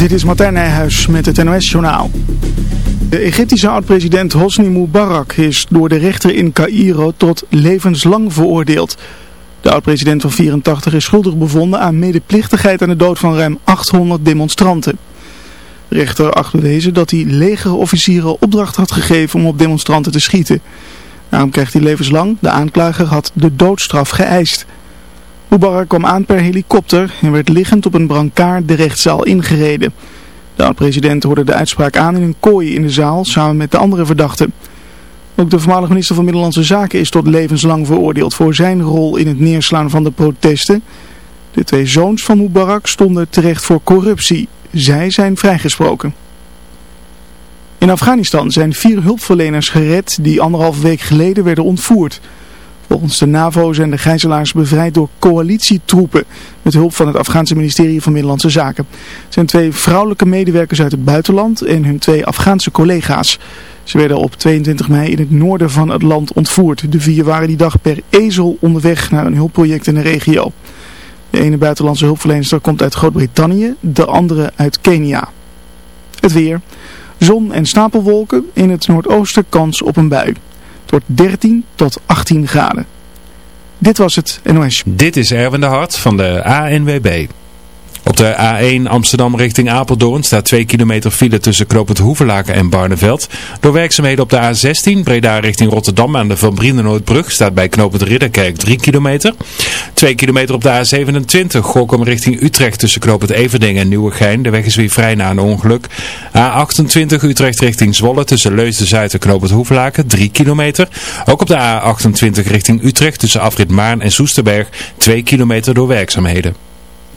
Dit is Martijn Nijhuis met het NOS-journaal. De Egyptische oud-president Hosni Mubarak is door de rechter in Cairo tot levenslang veroordeeld. De oud-president van 84 is schuldig bevonden aan medeplichtigheid aan de dood van ruim 800 demonstranten. De rechter acht bewezen dat hij legerofficieren opdracht had gegeven om op demonstranten te schieten. Daarom krijgt hij levenslang. De aanklager had de doodstraf geëist. Mubarak kwam aan per helikopter en werd liggend op een brancard de rechtszaal ingereden. De oud-president hoorde de uitspraak aan in een kooi in de zaal samen met de andere verdachten. Ook de voormalige minister van Middellandse Zaken is tot levenslang veroordeeld voor zijn rol in het neerslaan van de protesten. De twee zoons van Mubarak stonden terecht voor corruptie. Zij zijn vrijgesproken. In Afghanistan zijn vier hulpverleners gered die anderhalve week geleden werden ontvoerd. Volgens de NAVO zijn de gijzelaars bevrijd door coalitietroepen met hulp van het Afghaanse ministerie van Middellandse Zaken. Het zijn twee vrouwelijke medewerkers uit het buitenland en hun twee Afghaanse collega's. Ze werden op 22 mei in het noorden van het land ontvoerd. De vier waren die dag per ezel onderweg naar een hulpproject in de regio. De ene buitenlandse hulpverlener komt uit Groot-Brittannië, de andere uit Kenia. Het weer. Zon en stapelwolken, in het noordoosten kans op een bui. Wordt 13 tot 18 graden. Dit was het NOS. Dit is Erwin de Hart van de ANWB. Op de A1 Amsterdam richting Apeldoorn staat 2 kilometer file tussen Knopend Hoevelaken en Barneveld. Door werkzaamheden op de A16 Breda richting Rotterdam aan de Van Brienenoordbrug staat bij Knopend Ridderkerk 3 kilometer. 2 kilometer op de A27 Gorkum richting Utrecht tussen Knopend Everding en Nieuwegein. De weg is weer vrij na een ongeluk. A28 Utrecht richting Zwolle tussen Leusden-Zuid en Knopend Hoevelaken 3 kilometer. Ook op de A28 richting Utrecht tussen Afrit Maarn en Soesterberg 2 kilometer door werkzaamheden.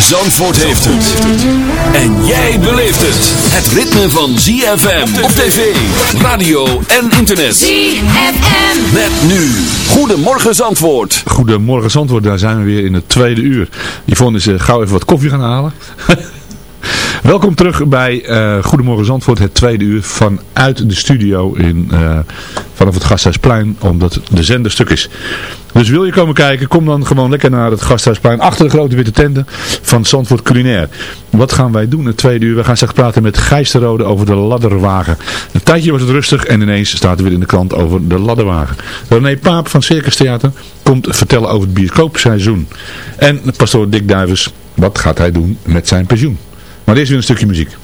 Zandvoort heeft het. En jij beleeft het. Het ritme van ZFM op tv, radio en internet. ZFM. Met nu. Goedemorgen Zandvoort. Goedemorgen Zandvoort, daar zijn we weer in het tweede uur. Yvonne is uh, gauw even wat koffie gaan halen. Welkom terug bij uh, Goedemorgen Zandvoort, het tweede uur vanuit de studio in, uh, vanaf het Gasthuisplein, omdat de zender stuk is. Dus wil je komen kijken, kom dan gewoon lekker naar het Gasthuisplein achter de grote witte tenten van Zandvoort Culinair. Wat gaan wij doen het tweede uur? We gaan straks praten met Gijs de Rode over de ladderwagen. Een tijdje was het rustig en ineens staat er weer in de krant over de ladderwagen. René Paap van Circus Theater komt vertellen over het bioscoopseizoen. En pastoor Dick Duivens, wat gaat hij doen met zijn pensioen? Maar is weer een stukje muziek.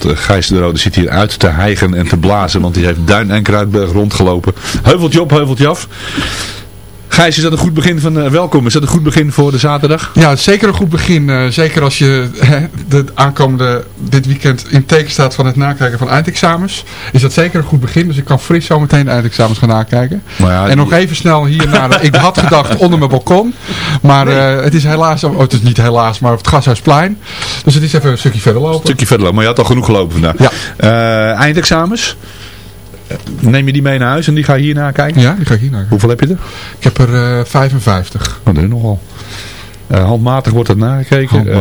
Want uh, Gijs de Rode zit hier uit te hijgen en te blazen. Want die heeft Duin en Kruidberg rondgelopen. Heuveltje op, heuveltje af. Gijs, is dat een goed begin van uh, welkom? Is dat een goed begin voor de zaterdag? Ja, zeker een goed begin. Uh, zeker als je hè, de aankomende dit weekend in teken staat van het nakijken van eindexamens. Is dat zeker een goed begin. Dus ik kan fris zo meteen de eindexamens gaan nakijken. Ja, en nog even snel hier naar... De, ik had gedacht onder mijn balkon. Maar uh, het is helaas... Oh, het is niet helaas, maar op het Gashuisplein. Dus het is even een stukje verder lopen. Een stukje verder lopen. Maar je had al genoeg gelopen vandaag. Ja. eindexamens? Neem je die mee naar huis en die ga je hier naar kijken? Ja, die ga ik hier naar Hoeveel heb je er? Ik heb er uh, 55. Oh, dat is nogal. Uh, handmatig wordt dat nagekeken. Uh,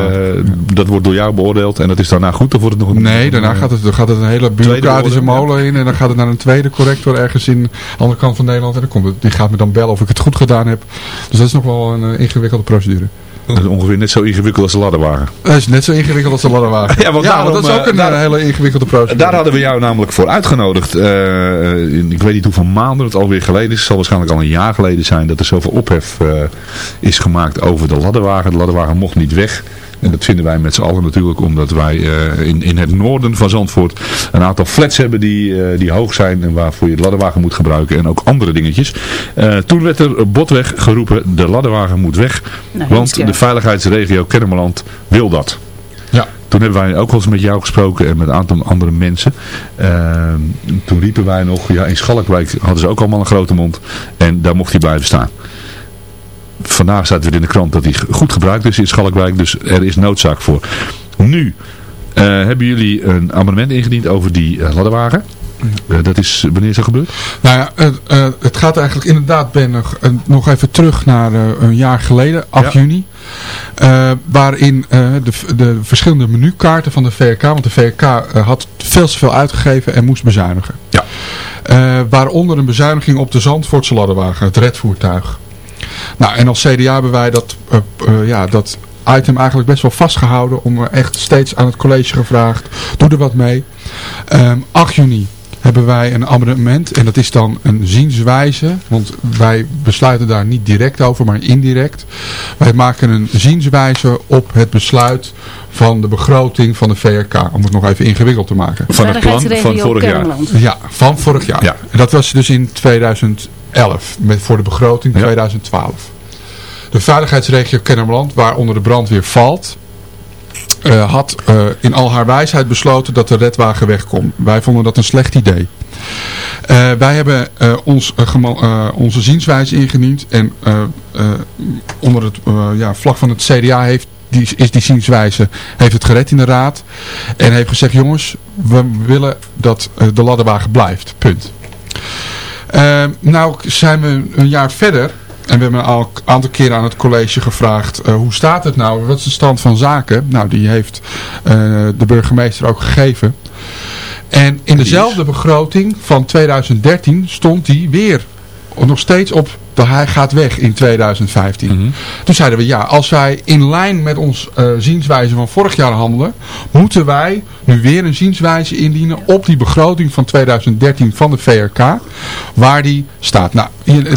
dat wordt door jou beoordeeld en dat is daarna goed of wordt het nog een... Nee, daarna gaat het, dan gaat het een hele bureaucratische molen in en dan gaat het naar een tweede corrector ergens in de andere kant van Nederland en dan komt het, die gaat me dan bellen of ik het goed gedaan heb. Dus dat is nog wel een ingewikkelde procedure. Dat is ongeveer net zo ingewikkeld als de ladderwagen. Dat is net zo ingewikkeld als de ladderwagen. ja, want, ja, dat is ook een daar, hele ingewikkelde procedure. Daar hadden we jou namelijk voor uitgenodigd. Uh, ik weet niet hoeveel maanden het alweer geleden is. Het zal waarschijnlijk al een jaar geleden zijn dat er zoveel ophef uh, is gemaakt over de ladderwagen. De ladderwagen mocht niet weg. En dat vinden wij met z'n allen natuurlijk omdat wij uh, in, in het noorden van Zandvoort een aantal flats hebben die, uh, die hoog zijn en waarvoor je de ladderwagen moet gebruiken en ook andere dingetjes. Uh, toen werd er botweg geroepen, de ladderwagen moet weg, nou, want de veiligheidsregio Kennemerland wil dat. Ja. Toen hebben wij ook wel eens met jou gesproken en met een aantal andere mensen. toen riepen wij nog, ja in Schalkwijk hadden ze ook allemaal een grote mond en daar mocht hij blijven staan vandaag staat weer in de krant dat hij goed gebruikt is in Schalkwijk. Dus er is noodzaak voor. Nu uh, hebben jullie een amendement ingediend over die uh, ladderwagen. Uh, dat is, wanneer is dat gebeurd? Nou ja, het gaat eigenlijk inderdaad, Ben, nog, nog even terug naar een jaar geleden, 8 ja. juni. waarin de, de verschillende menukaarten van de VRK, want de VRK had veel te veel uitgegeven en moest bezuinigen. Ja. waaronder een bezuiniging op de Zandvoortse ladderwagen, het redvoertuig. Nou, en als CDA hebben wij dat, uh, uh, ja, dat item eigenlijk best wel vastgehouden. Om echt steeds aan het college gevraagd. Doe er wat mee. Um, 8 juni hebben wij een amendement. En dat is dan een zienswijze. Want wij besluiten daar niet direct over, maar indirect. Wij maken een zienswijze op het besluit van de begroting van de VRK. Om het nog even ingewikkeld te maken. Van het plan van vorig jaar. Ja, van vorig jaar. Ja. En dat was dus in 2000. 11 met, voor de begroting 2012. De veiligheidsregio Kennemerland, waaronder de brandweer valt, uh, had uh, in al haar wijsheid besloten dat de redwagen wegkomt. Wij vonden dat een slecht idee. Uh, wij hebben ons, onze zienswijze ingediend en onder het ja, vlag van het CDA heeft die, is die zienswijze, heeft het gered in de raad en heeft gezegd jongens, we willen dat de ladderwagen blijft. Punt. Uh, nou zijn we een jaar verder. En we hebben al een aantal keren aan het college gevraagd, uh, hoe staat het nou? Wat is de stand van zaken? Nou, die heeft uh, de burgemeester ook gegeven. En in dezelfde begroting van 2013 stond die weer nog steeds op hij gaat weg in 2015. Mhm. Toen zeiden we ja, als wij in lijn met ons eh, zienswijze van vorig jaar handelen, moeten wij nu weer een zienswijze indienen op die begroting van 2013 van de VRK, waar die staat. Nou,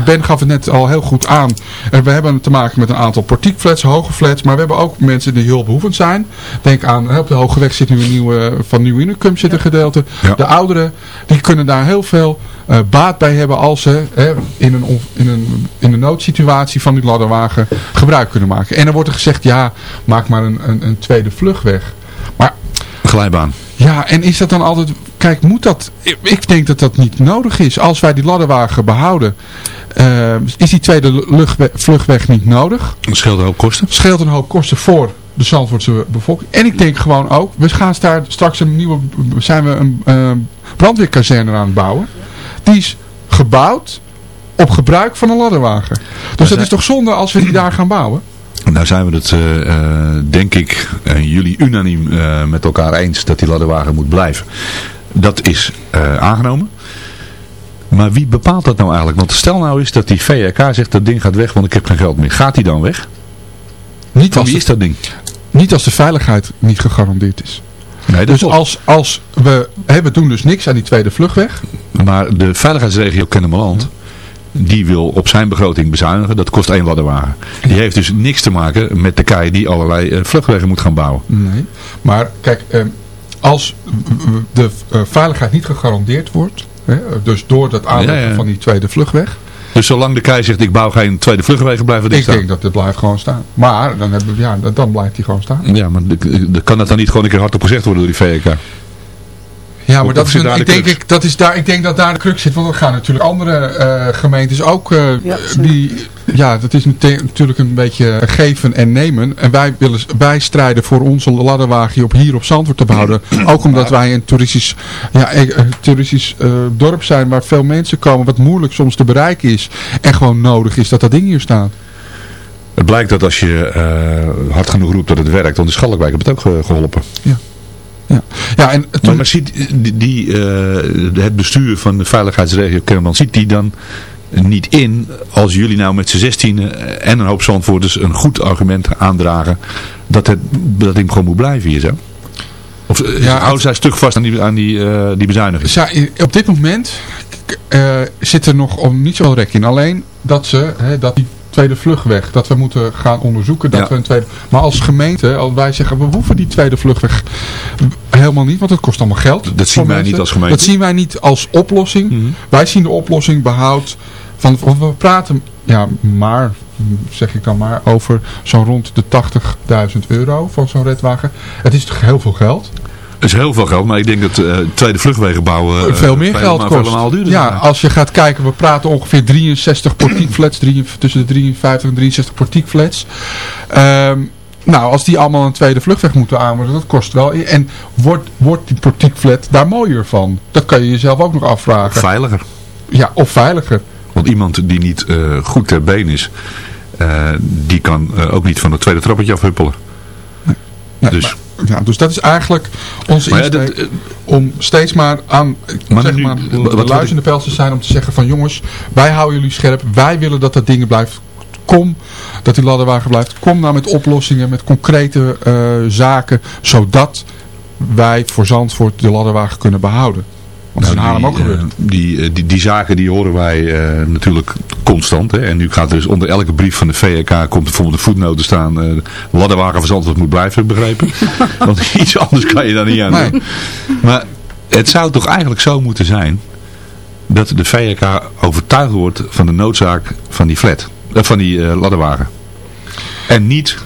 Ben gaf het net al heel goed aan. Eh, We hebben te maken met een aantal portiekflats, hoge flats, maar we hebben ook mensen die hulpbehoevend zijn. Denk aan, op de Hoge Weg zit nu een nieuwe, van Nieuw Unicum zit een gedeelte. Ja. De ouderen, die kunnen daar heel veel eh, baat bij hebben als ze hè, in, een, in, een, in een noodsituatie van die ladderwagen gebruik kunnen maken. En dan wordt er gezegd, ja, maak maar een, een, een tweede vluchtweg. Maar Glijbaan. ja, en is dat dan altijd... Kijk, moet dat... Ik- denk dat dat niet nodig is. Als wij die ladderwagen behouden, eh, is die tweede luchtwe- vluchtweg niet nodig. Dat scheelt een hoop kosten. Scheelt een hoop kosten voor de Zandvoortse bevolking. En ik denk gewoon ook, we gaan daar straks een nieuwe... Zijn we een eh, brandweerkazerne aan het bouwen. Die is gebouwd op gebruik van een ladderwagen. Dus dat zijn- is toch zonde als we die daar gaan bouwen? Nou zijn we het, eh, eh, denk ik, en jullie unaniem eh, met elkaar eens dat die ladderwagen moet blijven. Dat is aangenomen. Maar wie bepaalt dat nou eigenlijk? Want stel nou eens dat die VRK zegt dat ding gaat weg, want ik heb geen geld meer. Gaat die dan weg? Niet Van als, wie is dat ding? niet als de veiligheid niet gegarandeerd is. Nee, dat Dus als, als we, hè, we doen dus niks aan die tweede vluchtweg. Maar de veiligheidsregio Kennemerland, die wil op zijn begroting bezuinigen. Dat kost één ladderwagen. Die heeft dus niks te maken met de KEI die allerlei eh, vluchtwegen moet gaan bouwen. Nee. Maar kijk, eh, als de eh, veiligheid niet gegarandeerd wordt, hè, dus door dat aanleggen Ja, ja. van die tweede vluchtweg, Dus zolang de KEI zegt ik bouw geen tweede vluchtwegen, blijven die ik staan. denk dat het blijft gewoon staan. Maar dan, hebben we, ja, dan- blijft die gewoon staan. Ja, maar de- de- kan dat dan niet gewoon een keer hardop gezegd worden door die VRK? Ja, maar dat is een, ik, de denk, ik, dat is daar, ik denk dat daar de crux zit. Want er gaan natuurlijk andere eh, gemeentes ook. eh, die, ja, dat is natuurlijk een beetje geven en nemen. En wij, willen, wij strijden voor onze ladderwagen op hier op Zandvoort te behouden. ook omdat wij een toeristisch, ja, eh, eh, toeristisch eh, dorp zijn waar veel mensen komen. Wat moeilijk soms te bereiken is. En gewoon nodig is dat dat ding hier staat. Het blijkt dat als je eh, hard genoeg roept dat het werkt, want de Schalkwijk heeft het ook ge- geholpen. Ja, en Maar, toen, maar ziet die, die, eh, het bestuur van de veiligheidsregio Kennemerland, ziet die dan niet in, als jullie nou met z'n zestien en een hoop zandvoorters een goed argument aandragen, dat het dat gewoon moet blijven hier zo? Of eh, Ja, houden zij stuk vast aan die, aan die, eh, die bezuiniging? Ja, op dit moment eh, zit er nog om niet zoveel rek in. Alleen dat ze, hè, dat die tweede vluchtweg, dat we moeten gaan onderzoeken. Dat Ja. we een tweede, maar als gemeente, als wij zeggen, we hoeven die tweede vluchtweg helemaal niet, want het kost allemaal geld. Dat zien wij mensen. niet als gemeente. Dat zien wij niet als oplossing. Mhm. Wij zien de oplossing behoud van, want we praten, ja, maar, zeg ik dan maar, over zo'n rond de 80.000 euro van zo'n redwagen. Het is toch heel veel geld? Is heel veel geld, maar ik denk dat eh, tweede vluchtwegen bouwen eh, veel meer geld kost. duurder ja, zijn. als je gaat kijken, we praten ongeveer 63 portiekflats, tussen de 53 en 63 portiekflats. Ehm nou, als die allemaal een tweede vluchtweg moeten aanbrengen, dat kost wel. En wordt, wordt die portiekflat daar mooier van? Dat kan je jezelf ook nog afvragen. Veiliger. Ja, of veiliger. Want iemand die niet eh, goed ter been is, die kan ook niet van het tweede trappetje afhuppelen. Nee, dus, maar- ja, dus dat is eigenlijk Maar ja, insteek eh, om steeds maar aan Maar zeg nu- maar, wat- wat de ik- luizende pels te zijn om te zeggen van jongens, wij houden jullie scherp, wij willen dat dat dingen blijft. Kom, dat die ladderwagen blijft. Kom nou met oplossingen, met concrete eh, zaken, zodat wij voor Zandvoort de ladderwagen kunnen behouden. Want is in nou, Haarlem ook die, gebeurd. eh, die, eh, die, die zaken die horen wij eh, natuurlijk constant. Hè? En nu gaat er dus onder elke brief van de VRK komt bijvoorbeeld een voetnoot te staan. eh ladderwagen Zandvoort moet blijven, begrepen. Want iets anders kan je daar niet aan Nee. doen. Maar het zou toch eigenlijk zo moeten zijn dat de VRK overtuigd wordt van de noodzaak van die flat. van die eh, ladderwagen. En niet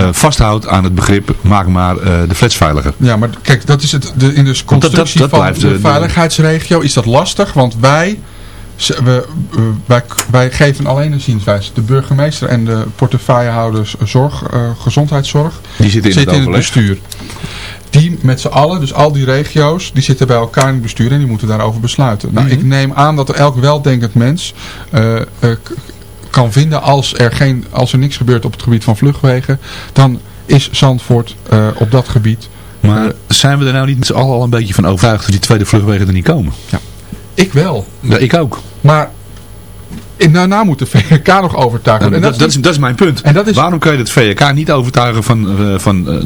eh, vasthoudt aan het begrip maak maar eh, de flats veiliger. Ja, maar kijk, dat is het, de, in de dat- constructie dat van blijft de, veiligheidsregio is dat lastig, want wij, we, wij, wij geven alleen een zienswijze. De burgemeester en de portefeuillehouders zorg, eh, gezondheidszorg Die zitten in zitten het in het bestuur. Die met z'n allen, dus al die regio's, die zitten bij elkaar in het bestuur en die moeten daarover besluiten. Nou, Mhm. ik neem aan dat er elk weldenkend mens eh, eh, kan vinden als er, geen, als er niks gebeurt op het gebied van vluchtwegen, dan is Zandvoort eh, op dat gebied Maar zijn we er nou niet met z'n allen al een beetje van overtuigd dat die tweede vluchtwegen er niet komen? Ik wel. Ja, ik ook. Maar En daarna moet de VK nog overtuigen. Nou, en dat, dat, is, dat is mijn punt. En dat is- Waarom kan je het VK niet overtuigen van, eh, van eh,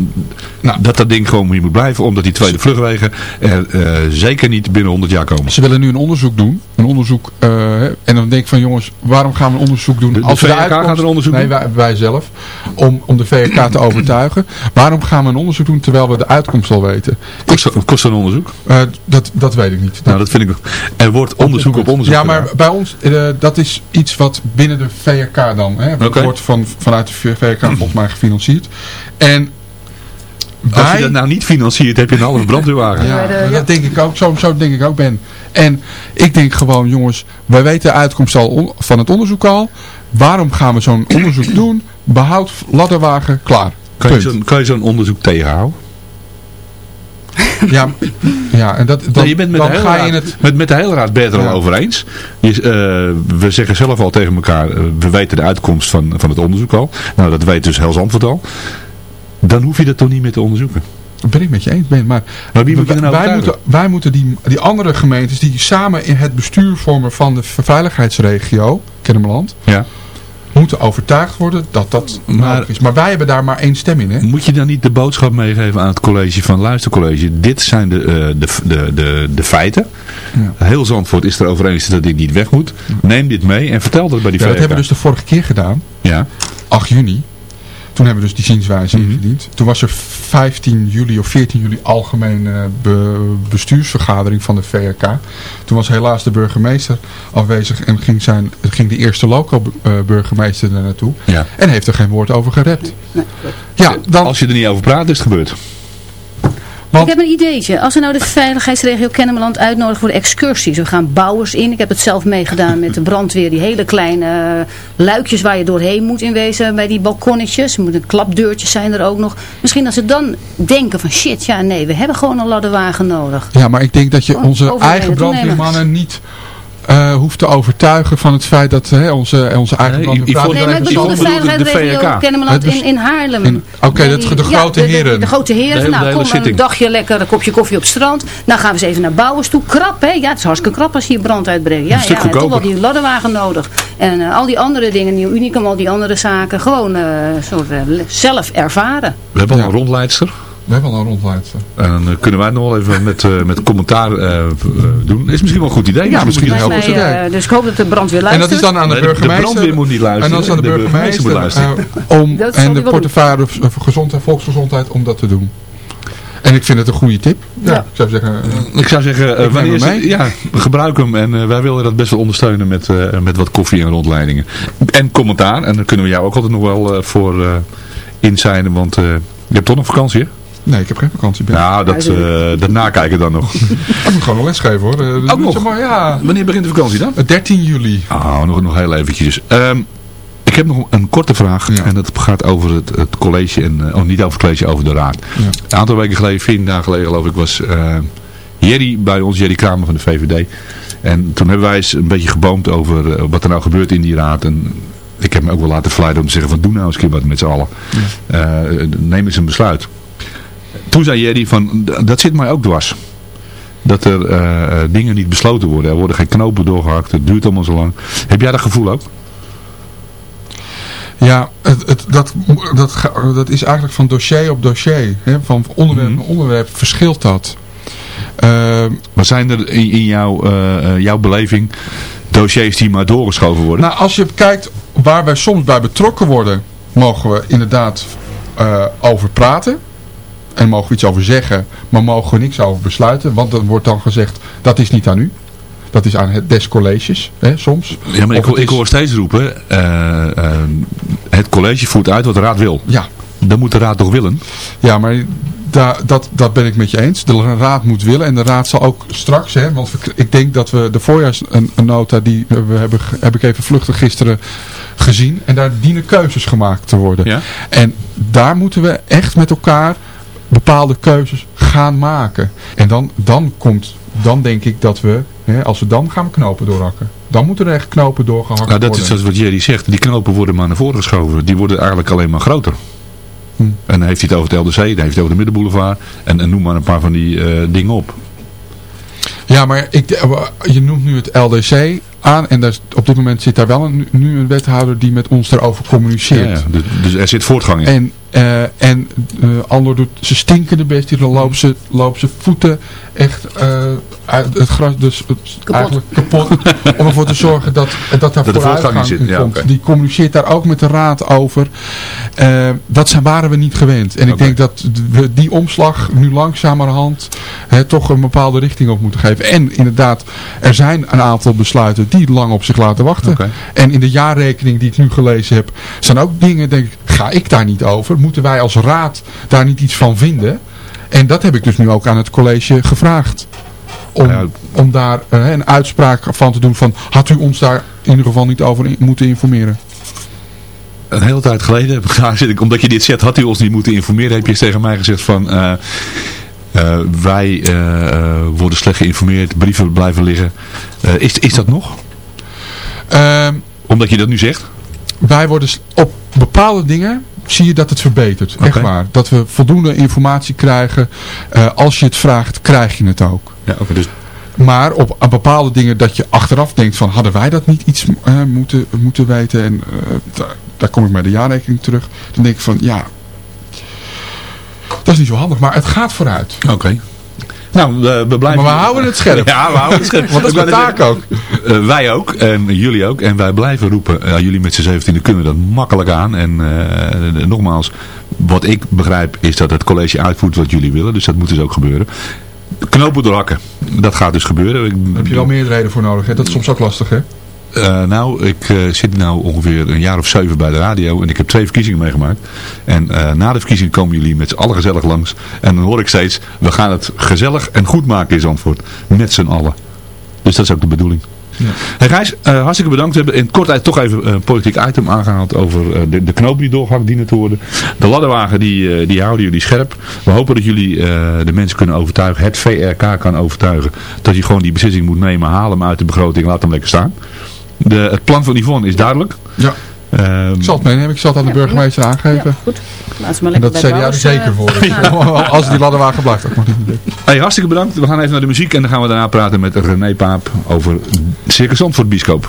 nou, dat dat ding gewoon hier moet blijven, omdat die tweede vluchtwegen er eh, zeker niet binnen 100 jaar komen. Ze willen nu een onderzoek doen. Een onderzoek. eh, en dan denk ik van jongens, waarom gaan we een onderzoek doen? De- de we VK uitkomst- gaat een onderzoek nee, doen? Wij, wij zelf. Om, om de VK te overtuigen. Waarom gaan we een onderzoek doen terwijl we de uitkomst al weten? Kost, kost een onderzoek? Eh, dat, dat weet ik niet. Nou, dat vind ik. Er wordt onderzoek op onderzoek. Ja, maar bij ons, eh, dat is iets wat binnen de VRK dan, hè, wordt van, vanuit de VRK volgens mij gefinancierd. En als je dat nou niet financiert, heb je een halve brandweerwagen. ja, dat denk ik ook, zo, zo denk ik ook Ben. En ik denk gewoon, jongens, wij weten de uitkomst al on- van het onderzoek al. Waarom gaan we zo'n onderzoek doen? Behoud ladderwagen, klaar. Kan je Punt. zo'n kan je zo'n onderzoek tegenhouden? Ja, ja, en dat, dan, je bent met, dan de ga je raad, het... met, met de hele raad ben je er al Ja. over eens. Je, eh, we zeggen zelf al tegen elkaar, eh, we weten de uitkomst van, van het onderzoek al. Nou, dat weet dus Hels Antwoord al. Dan hoef je dat toch niet meer te onderzoeken. Dat ben ik met je eens, Ben. Maar Maar wie moet je wij, overtuigen? moeten, wij moeten die, die andere gemeentes die samen in het bestuur vormen van de veiligheidsregio, Kennemerland, Ja. Moeten overtuigd worden dat dat Maar- is. Maar wij hebben daar maar één stem in, hè? Moet je dan niet de boodschap meegeven aan het college van luister college, dit zijn de, eh, de, de, de, de feiten. Ja. Heel Zandvoort is er over eens dat dit niet weg moet. Neem dit mee en vertel dat bij die Ja, dat hebben we dus de vorige keer gedaan, Ja. 8 juni. Toen hebben we dus die zienswijze Mhm. ingediend. Toen was er 15 juli of 14 juli algemene be- bestuursvergadering van de VRK. Toen was helaas de burgemeester afwezig en ging, zijn, ging de eerste local eh, burgemeester daar naartoe. Ja. En heeft er geen woord over gerept. Ja, dan, Als je er niet over praat, is het gebeurd. Want, Ik heb een ideetje. Als we nou de veiligheidsregio Kennemerland uitnodigen voor de excursies. We gaan bouwers in. Ik heb het zelf meegedaan met de brandweer. Die hele kleine eh, luikjes waar je doorheen moet in wezen bij die balkonnetjes. Er moeten klapdeurtjes zijn er ook nog. Misschien als ze dan denken van shit, ja nee, we hebben gewoon een ladderwagen nodig. ja, maar ik denk dat je onze eigen brandweermannen niet eh, hoeft te overtuigen van het feit dat hè, onze, onze eigen Nee, Nee, maar ik bedoel de veiligheidsregio. Kennemerland in, in Haarlem. oké, Nee, de grote de- heren. De, grote heren. Hele- nou, kom zitting. een dagje lekker een kopje koffie op het strand. Nou gaan we eens even naar bouwers toe. Krap, hè? Ja, het is hartstikke krap als hier brand uitbreekt. Ja, Een stuk ja, toch wel die ladderwagen nodig. En eh, al die andere dingen, Nieuw Unicum, al die andere zaken. Gewoon eh, soort eh, zelf ervaren. We hebben al Ja. een rondleidster. We hebben al een rondleidster. En dan eh, kunnen wij nog wel even met, eh, met commentaar eh, eh, doen. Is misschien wel een goed idee. Ja, is misschien Lijkt heel goed idee. eh, dus ik hoop dat de brandweer En luistert. dat is dan aan de Nee, de- burgemeester. brandweer moet niet luisteren. En dan is aan de, De burgemeester burgemeester, moet luisteren. eh, om, Dat en de portefeuille gezondheid, volksgezondheid om dat te doen. En ik vind het een goede tip. Ja, Ja. ik zou zeggen, eh, Ik zou zeggen, eh, wanneer ze- ja, gebruik hem. En eh, wij willen dat best wel ondersteunen met, eh, met wat koffie en rondleidingen. En commentaar. En daar kunnen we jou ook altijd nog wel eh, voor eh inzijnen. Want eh, je hebt toch nog vakantie, hè? Nee, ik heb geen vakantie. Ben. Nou, dat, eh, dat nakijken dan nog. Ik moet gewoon wel lesgeven hoor. Eh, dat Ook nog? Maar, ja, Wanneer begint de vakantie dan? Eh, 13 juli. Oh, nog, nog heel eventjes. Ehm, ik heb nog een korte vraag. Ja. En dat gaat over het, het college. En, eh, oh, niet over het college, over de raad. Ja. Een aantal weken geleden, 14 dagen geleden geloof ik, was eh Jerry bij ons, Jerry Kramer van de VVD. En toen hebben wij eens een beetje geboomd over eh, wat er nou gebeurt in die raad. En ik heb me ook wel laten verleiden om te zeggen van doe nou eens een keer wat met z'n allen. Eh, neem eens een besluit. Toen zei Jerry van, "D- dat zit mij ook dwars. Dat er eh, eh, dingen niet besloten worden. Er worden geen knopen doorgehakt. Het duurt allemaal zo lang. Heb jij dat gevoel ook? Ja, het, het, dat, dat, dat is eigenlijk van dossier op dossier. Hè? Van onderwerp Mhm. naar onderwerp verschilt dat. Ehm, Maar zijn er in, in jouw, eh, jouw beleving dossiers die maar doorgeschoven worden? Nou, als je kijkt waar wij soms bij betrokken worden, mogen we inderdaad over praten. En mogen we iets over zeggen, maar mogen we niks over besluiten. Want dan wordt dan gezegd, dat is niet aan u. Dat is aan het des colleges, hè, soms. ja, maar ik, ik hoor steeds roepen, eh, eh, het college voert uit wat de raad wil. Ja, Dan moet de raad toch willen? ja maar daar, dat, dat ben ik met je eens. De raad moet willen en de raad zal ook straks, hè, want ik denk dat we de voorjaarsnota, die we hebben, heb ik even vluchtig gisteren gezien. En daar dienen keuzes gemaakt te worden. Ja? En daar moeten we echt met elkaar bepaalde keuzes gaan maken. En dan, dan komt, dan denk ik dat we, hè, als we dan gaan we knopen doorhakken. Dan moeten er echt knopen doorgehakt Nou, dat worden. is zoals wat Jerry zegt. Die knopen worden maar naar voren geschoven. Die worden eigenlijk alleen maar groter. Hm. En dan heeft hij het over het LDC, dan heeft hij het over de Middenboulevard. En, en noem maar een paar van die eh, dingen op. Ja, maar ik, je noemt nu het LDC. aan. En daar, op dit moment zit daar wel een, nu een wethouder die met ons daarover communiceert. Ja, ja. Dus, dus er zit voortgang in. En, eh, en eh Andor doet ze stinkende best. Die loopt ze, loopt ze voeten echt eh, uit het gras dus het, eigenlijk kapot. om ervoor te zorgen dat, dat daar Dat voortgang in vooruitgang zit, ja, komt. Die communiceert daar ook met de raad over. Eh, dat zijn, waren we niet gewend. En ik denk dat we die omslag nu langzamerhand hè, toch een bepaalde richting op moeten geven. En inderdaad, er zijn een aantal besluiten die lang op zich laten wachten. En in de jaarrekening die ik nu gelezen heb, zijn ook dingen, denk ik, ga ik daar niet over? Moeten wij als raad daar niet iets van vinden? En dat heb ik dus nu ook aan het college gevraagd. Om, Ja. om daar eh, een uitspraak van te doen van, had u ons daar in ieder geval niet over in- moeten informeren? Een hele tijd geleden, daar zit ik, omdat je dit zegt, had u ons niet moeten informeren, heb je tegen mij gezegd van... eh, eh, wij worden slecht geïnformeerd, brieven blijven liggen. Is, is dat nog? Ehm, Omdat je dat nu zegt? wij worden op bepaalde dingen zie je dat het verbetert. Echt waar. Dat we voldoende informatie krijgen. Eh, als je het vraagt, krijg je het ook. Ja, oké. dus Maar op bepaalde dingen dat je achteraf denkt van hadden wij dat niet iets eh, moeten, moeten weten. En eh, daar, daar kom ik bij de jaarrekening terug. Dan denk ik van ja, dat is niet zo handig. Maar het gaat vooruit. Oké. Nou, we, we blijven... Maar we houden het scherp. Ja, we houden het scherp. Want dat is mijn taak ook. zeggen, eh, wij ook. En jullie ook. En wij blijven roepen. Ja, jullie met z'n 17 kunnen dat makkelijk aan. En eh, nogmaals, wat ik begrijp is dat het college uitvoert wat jullie willen. Dus dat moet dus ook gebeuren. Knopen doorhakken. Dat gaat dus gebeuren. Daar heb je wel meerderheden voor nodig. Hè? Dat is soms ook lastig hè. Eh, nou, ik eh, zit nu ongeveer een jaar of zeven bij de radio en ik heb twee verkiezingen meegemaakt. En eh, na de verkiezingen komen jullie met z'n allen gezellig langs. En dan hoor ik steeds, we gaan het gezellig en goed maken in Zandvoort. Met z'n allen. Dus dat is ook de bedoeling. Ja. Hey Gijs, hartstikke bedankt. We hebben in kortheid toch even een politiek item aangehaald over de, de knoop die doorgehakt dienen te worden. De ladderwagen die, die houden jullie scherp. We hopen dat jullie de mensen kunnen overtuigen, het VRK kan overtuigen, dat je gewoon die beslissing moet nemen, haal hem uit de begroting, laat hem lekker staan. De, het plan van Yvonne is duidelijk. Ja. Ehm, Ik zal het meenemen. Ik zal het aan de Ja, burgemeester Ja, aangeven. goed. Laat ze maar En lekker dat CDA er zeker eh, voor. Als die ladderwagen blijft, dat mag niet. hey, hartstikke bedankt. We gaan even naar de muziek en dan gaan we daarna praten met René Paap over Circus Zandvoort Biescoop.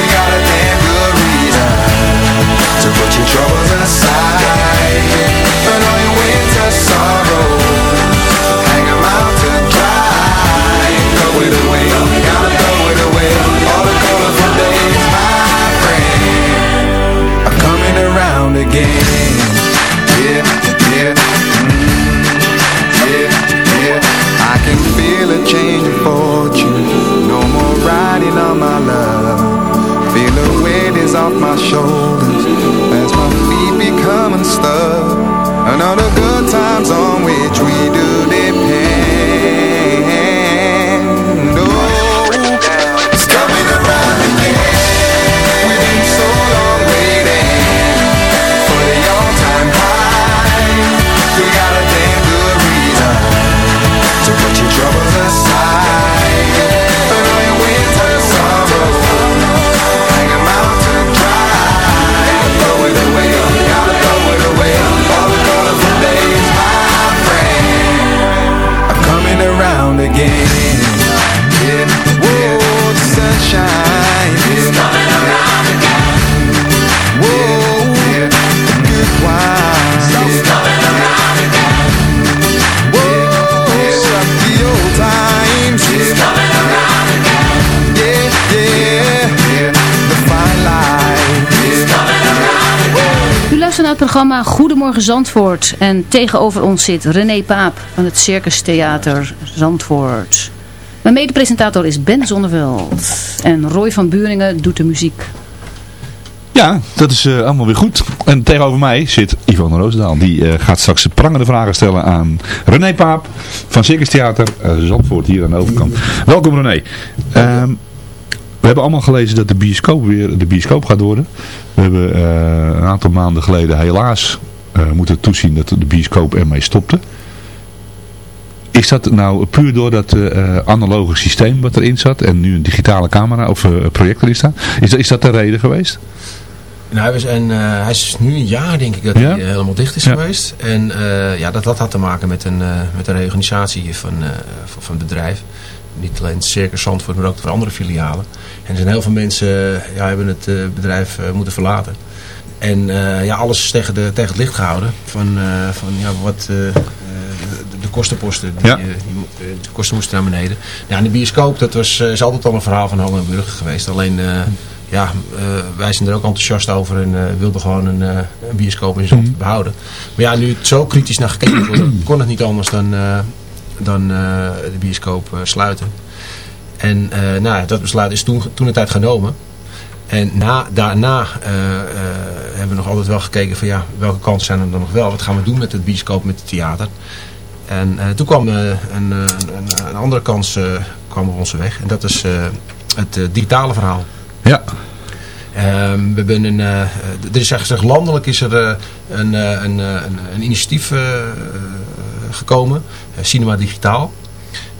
We got a damn good reason to put your troubles aside. All your winter sorrows, out to dry. Throw it away, gotta throw it away. All the days, my friend, are coming around again. Off my shoulders as my feet become unstuck. the good times on luistert naar het programma Goedemorgen Zandvoort. En tegenover ons zit René Paap van het Circus Theater Zandvoort. Mijn medepresentator is Ben Zonneveld. En Roy van Buringen doet de muziek. Ja, dat is eh, allemaal weer goed. En tegenover mij zit Yvonne Roosendaal. Die eh, gaat straks prangende vragen stellen aan René Paap van Circus Theater eh, Zandvoort hier aan de overkant. Welkom René. Ehm, hebben allemaal gelezen dat de bioscoop weer de bioscoop gaat worden. We hebben eh, een aantal maanden geleden helaas eh, moeten toezien dat de bioscoop ermee stopte. Is dat nou puur door dat eh, analoge systeem wat erin zat en nu een digitale camera of projector in staat? Is, dat- is dat de reden geweest? Nou, we zijn, eh, hij is nu een jaar denk ik dat Ja? hij helemaal dicht is Ja. geweest. En ja, dat, dat had te maken met een, met een reorganisatie van, van, van het bedrijf. Niet alleen het Circus Zandvoort, maar ook voor andere filialen. En er zijn heel veel mensen eh, ja, hebben het eh, bedrijf eh, moeten verlaten. En ja, alles is tegen, de, tegen het licht gehouden. Van, van ja, wat de, kostenposten, die, Ja. die de kosten moesten naar beneden. Ja, en de bioscoop, dat was, is altijd al een verhaal van Hoog en Burger geweest. Alleen, ja, wij zijn er ook enthousiast over en wilden gewoon een, een bioscoop in Zandvoort behouden. Maar ja, nu het zo kritisch naar gekeken wordt, kon het niet anders dan, dan eh, de bioscoop eh, sluiten. En eh, nou, dat besluit is toen, toen de tijd genomen. En na, daarna hebben we nog altijd wel gekeken van ja, welke kansen zijn er dan nog wel? Wat gaan we doen met het bioscoop, met het theater? En toen kwam een, een, een, andere kans kwam op onze weg. En dat is het digitale verhaal. Ja. Ehm, we hebben een, er is eigenlijk landelijk is er een, een, initiatief gekomen, Cinema Digitaal.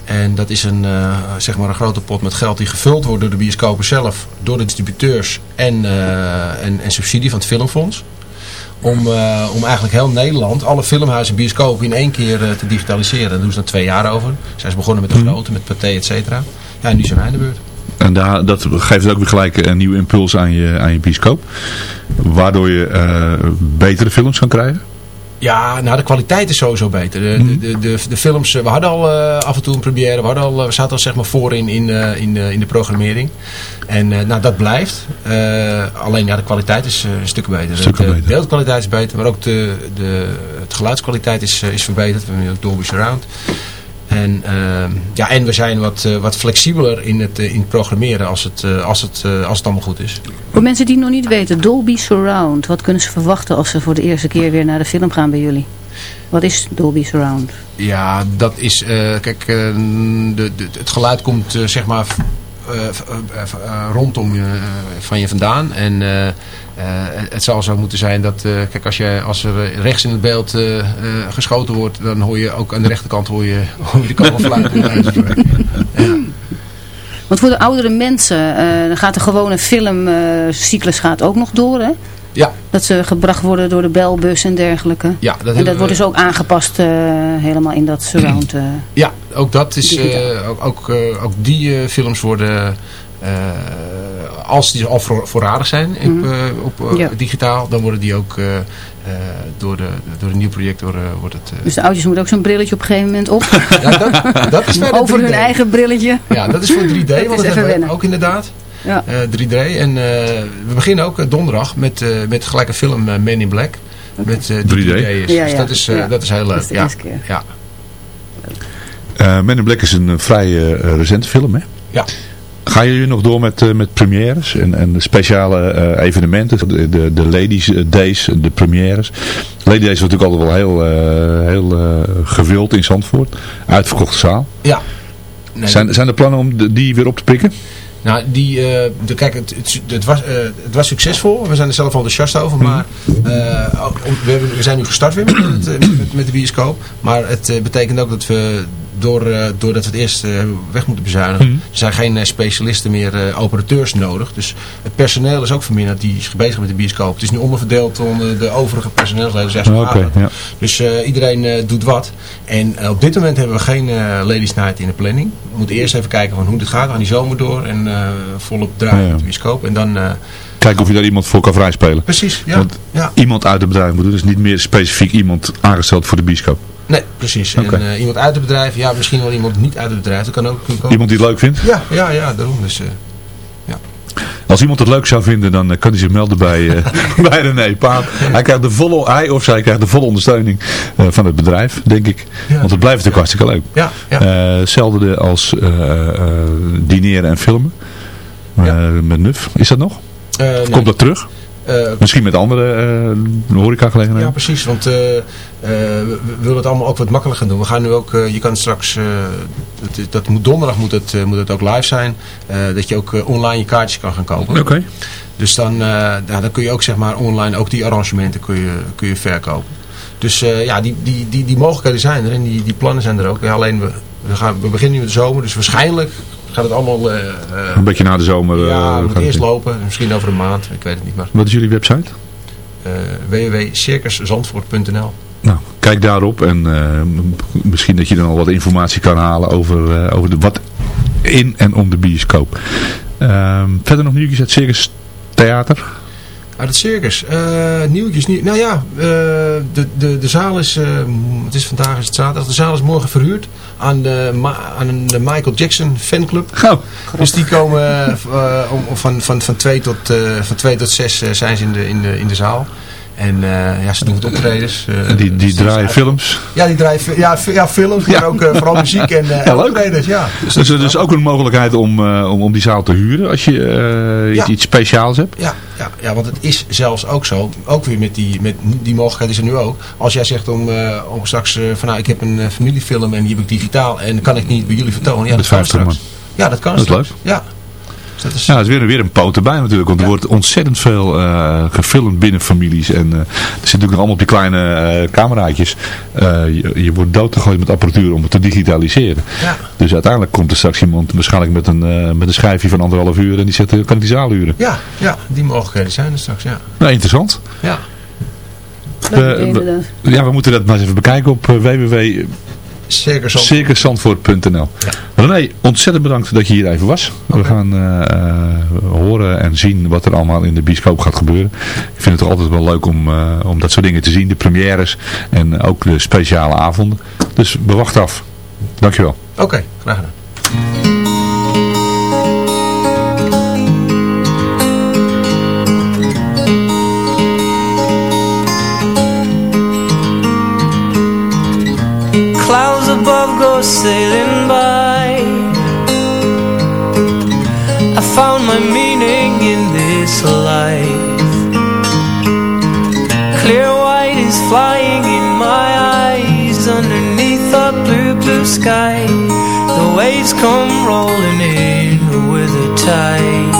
En dat is een, eh, zeg maar een grote pot met geld die gevuld wordt door de bioscopen zelf, door de distributeurs en, eh, en, en subsidie van het Filmfonds. Om, eh, om eigenlijk heel Nederland, alle filmhuizen en bioscopen in één keer eh, te digitaliseren. Daar doen ze dan twee jaar over. Zijn ze begonnen met de grote, met Pathé, et cetera. Ja, en nu zijn wij de beurt. En daar, dat geeft ook weer gelijk een nieuwe impuls aan je, aan je bioscoop. Waardoor je eh, betere films kan krijgen. Ja, nou de kwaliteit is sowieso beter. De, de, de, de, de films, eh, we hadden al eh, af en toe een première, we, hadden al, eh, we zaten al zeg maar voor in, in, in, de, in de programmering. En nou dat blijft. Alleen ja, de kwaliteit is een stuk beter. Stukken de beter. beeldkwaliteit is beter, maar ook de, de het geluidskwaliteit is, is verbeterd. We hebben nu ook Dolby Surround. En, ehm, ja, en we zijn wat, eh, wat flexibeler in het, eh, in het programmeren als het, eh, als, het, als het allemaal goed is. Voor mensen die het nog niet weten, Dolby Surround. Wat kunnen ze verwachten als ze voor de eerste keer weer naar de film gaan bij jullie? Wat is Dolby Surround? Ja, dat is, kijk, de, de, het geluid komt zeg maar rondom je, van je vandaan. En het zal zo moeten zijn dat, eh, kijk, als, je, als er eh, rechts in het beeld eh, eh, geschoten wordt, dan hoor je ook aan de rechterkant hoor je, hoor je de kogel fluiten. Ja. Want voor de oudere mensen eh, dan gaat de gewone filmcyclus gaat ook nog door, hè? Ja. Dat ze gebracht worden door de belbus en dergelijke. Ja, dat en dat wordt dus ook aangepast eh, helemaal in dat surround. eh. Ja, ook dat is, eh, ook, ook, eh, ook die eh, films worden, eh, als die al voor, voorradig zijn op, Mhm. eh, op eh, Ja. digitaal, dan worden die ook eh, eh, door, de, door een nieuw projector eh, wordt het... Dus de oudjes moeten ook zo'n brilletje op een gegeven moment op. ja, dat, dat is verder Over 3D. hun eigen brilletje. Ja, dat is voor 3D, Dat is want dat even hebben we ook inderdaad. Ja. Eh, 3D. En eh, we beginnen ook donderdag met, eh, met gelijk een film Men in Black. Met, eh, die 3D. 3D is. Ja, Dus dat is, eh, Ja. dat is heel leuk. Dat is de ja. eerste keer. Ja. Eh Men in Black is een vrij recente film, hè? Ja. Gaan jullie nog door met, eh, met premières en, en speciale eh, evenementen? De, de, de Ladies Days, de premières. Ladies Days was natuurlijk altijd wel heel, eh, heel gewild in Zandvoort. Uitverkochte zaal. Ja. Nee, zijn, zijn er plannen om die weer op te pikken? Nou, die, de, kijk, het, het, het was, het was succesvol. We zijn er zelf enthousiast over. Maar eh, om- we, hebben- we zijn nu gestart weer met, met, met de bioscoop. Maar het betekent ook dat we, door, eh, doordat we het eerst eh, weg moeten bezuinigen, Mhm. er zijn geen eh, specialisten meer, operateurs nodig. Dus het personeel is ook verminderd. Die is bezig met de bioscoop. Het is nu onderverdeeld onder de overige personeelsleden. Ja. dus iedereen doet wat. En op dit moment hebben we geen Ladies Night in de planning. We moeten eerst even kijken van hoe dit gaat. We gaan die zomer door en volop draaien Ja, met de bioscoop. En dan... Kijken of je daar iemand voor kan vrijspelen. precies, ja. Want ja. iemand uit het bedrijf moet doen. Dus niet meer specifiek iemand aangesteld voor de bioscoop. Nee, precies. En eh, iemand uit het bedrijf, ja, misschien wel iemand niet uit het bedrijf. Dat kan ook. kan. Iemand die het leuk vindt. Ja, ja, ja, daarom. Dus, eh, Als iemand het leuk zou vinden, dan eh, kan hij zich melden bij, eh bij René Paap. Hij, krijgt de volle, hij of zij krijgt de volle ondersteuning van het bedrijf, denk ik. Want het blijft natuurlijk hartstikke leuk. Ja, ja. Hetzelfde als dineren en filmen. Met NUF. Is dat nog? nee. Komt dat terug? Eh, Misschien met andere uh, horecagelegenheden? Ja, precies. Want eh, we, willen het allemaal ook wat makkelijker doen. We gaan nu ook, je kan straks, dat, dat moet donderdag moet het, moet het ook live zijn. dat je ook online je kaartjes kan gaan kopen. Oké. Dus dan, ja, dan kun je ook zeg maar online, ook die arrangementen kun je, kun je verkopen. Dus ja, die, die, die, die mogelijkheden zijn er en die, die plannen zijn er ook. Ja, alleen we, we, gaan, we beginnen nu met de zomer, dus waarschijnlijk gaat het allemaal... eh, eh, Een beetje na de zomer. eh, ja, we moeten het eerst lopen, misschien over een maand, ik weet het niet. Maar Wat is jullie website? eh www.circuszandvoort.nl Nou, kijk daarop en eh, misschien dat je dan al wat informatie kan halen over, eh, over de, wat in en om de bioscoop. Ehm, verder nog nieuwtjes uit Circus Theater. Uit het circus. Eh, nieuwtjes. Nieuw, nou ja, eh, de, de, de zaal is, eh, het is vandaag is het zaterdag, de zaal is morgen verhuurd aan de, Ma- aan de Michael Jackson fanclub. Oh. Dus die komen om, van, van, van, twee tot, van twee tot zes zijn ze in de, in de, in de zaal. En eh, ja, ze doen het optredens. eh, die, die dus draaien films. Ja, die draaien ja, ja, films, maar ook eh, vooral muziek en Ja, optredens. Ja. Dus er is dus ook een mogelijkheid om, om, om die zaal te huren als je Ja. iets speciaals hebt. Ja, ja, ja, want het is zelfs ook zo, ook weer met die, met die mogelijkheid is er nu ook. Als jij zegt om, om straks van nou ik heb een familiefilm en die heb ik digitaal en kan ik niet bij jullie vertonen. Ja, dat kan 50 man. straks. Ja, dat kan Dat is straks. leuk. Ja. Dat is, Ja, er is weer, weer een poot erbij natuurlijk. Want er wordt ontzettend veel eh, gefilmd binnen families. En eh, er zit natuurlijk nog allemaal op die kleine eh cameraatjes. Eh, je, je wordt doodgegooid met apparatuur om het te digitaliseren. Ja. Dus uiteindelijk komt er straks iemand waarschijnlijk met een, eh, met een schijfje van anderhalf uur. En die zegt, kan ik die zaal huren? ja, ja, die mogelijkheden zijn er straks, ja. Nou, interessant. Ja. We-. Ja, we moeten dat maar eens even bekijken op eh, www.circuszandvoort.nl René, ontzettend bedankt dat je hier even was. We gaan eh, eh, horen en zien wat er allemaal in de bioscoop gaat gebeuren. Ik vind het toch altijd wel leuk om, eh, om dat soort dingen te zien. De premières en ook de speciale avonden. Dus we wachten af. Dankjewel. Oké, graag gedaan. Sailing by. I found my meaning in this life. Clear white is flying in my eyes. Underneath the blue, blue sky The waves come rolling in with the tide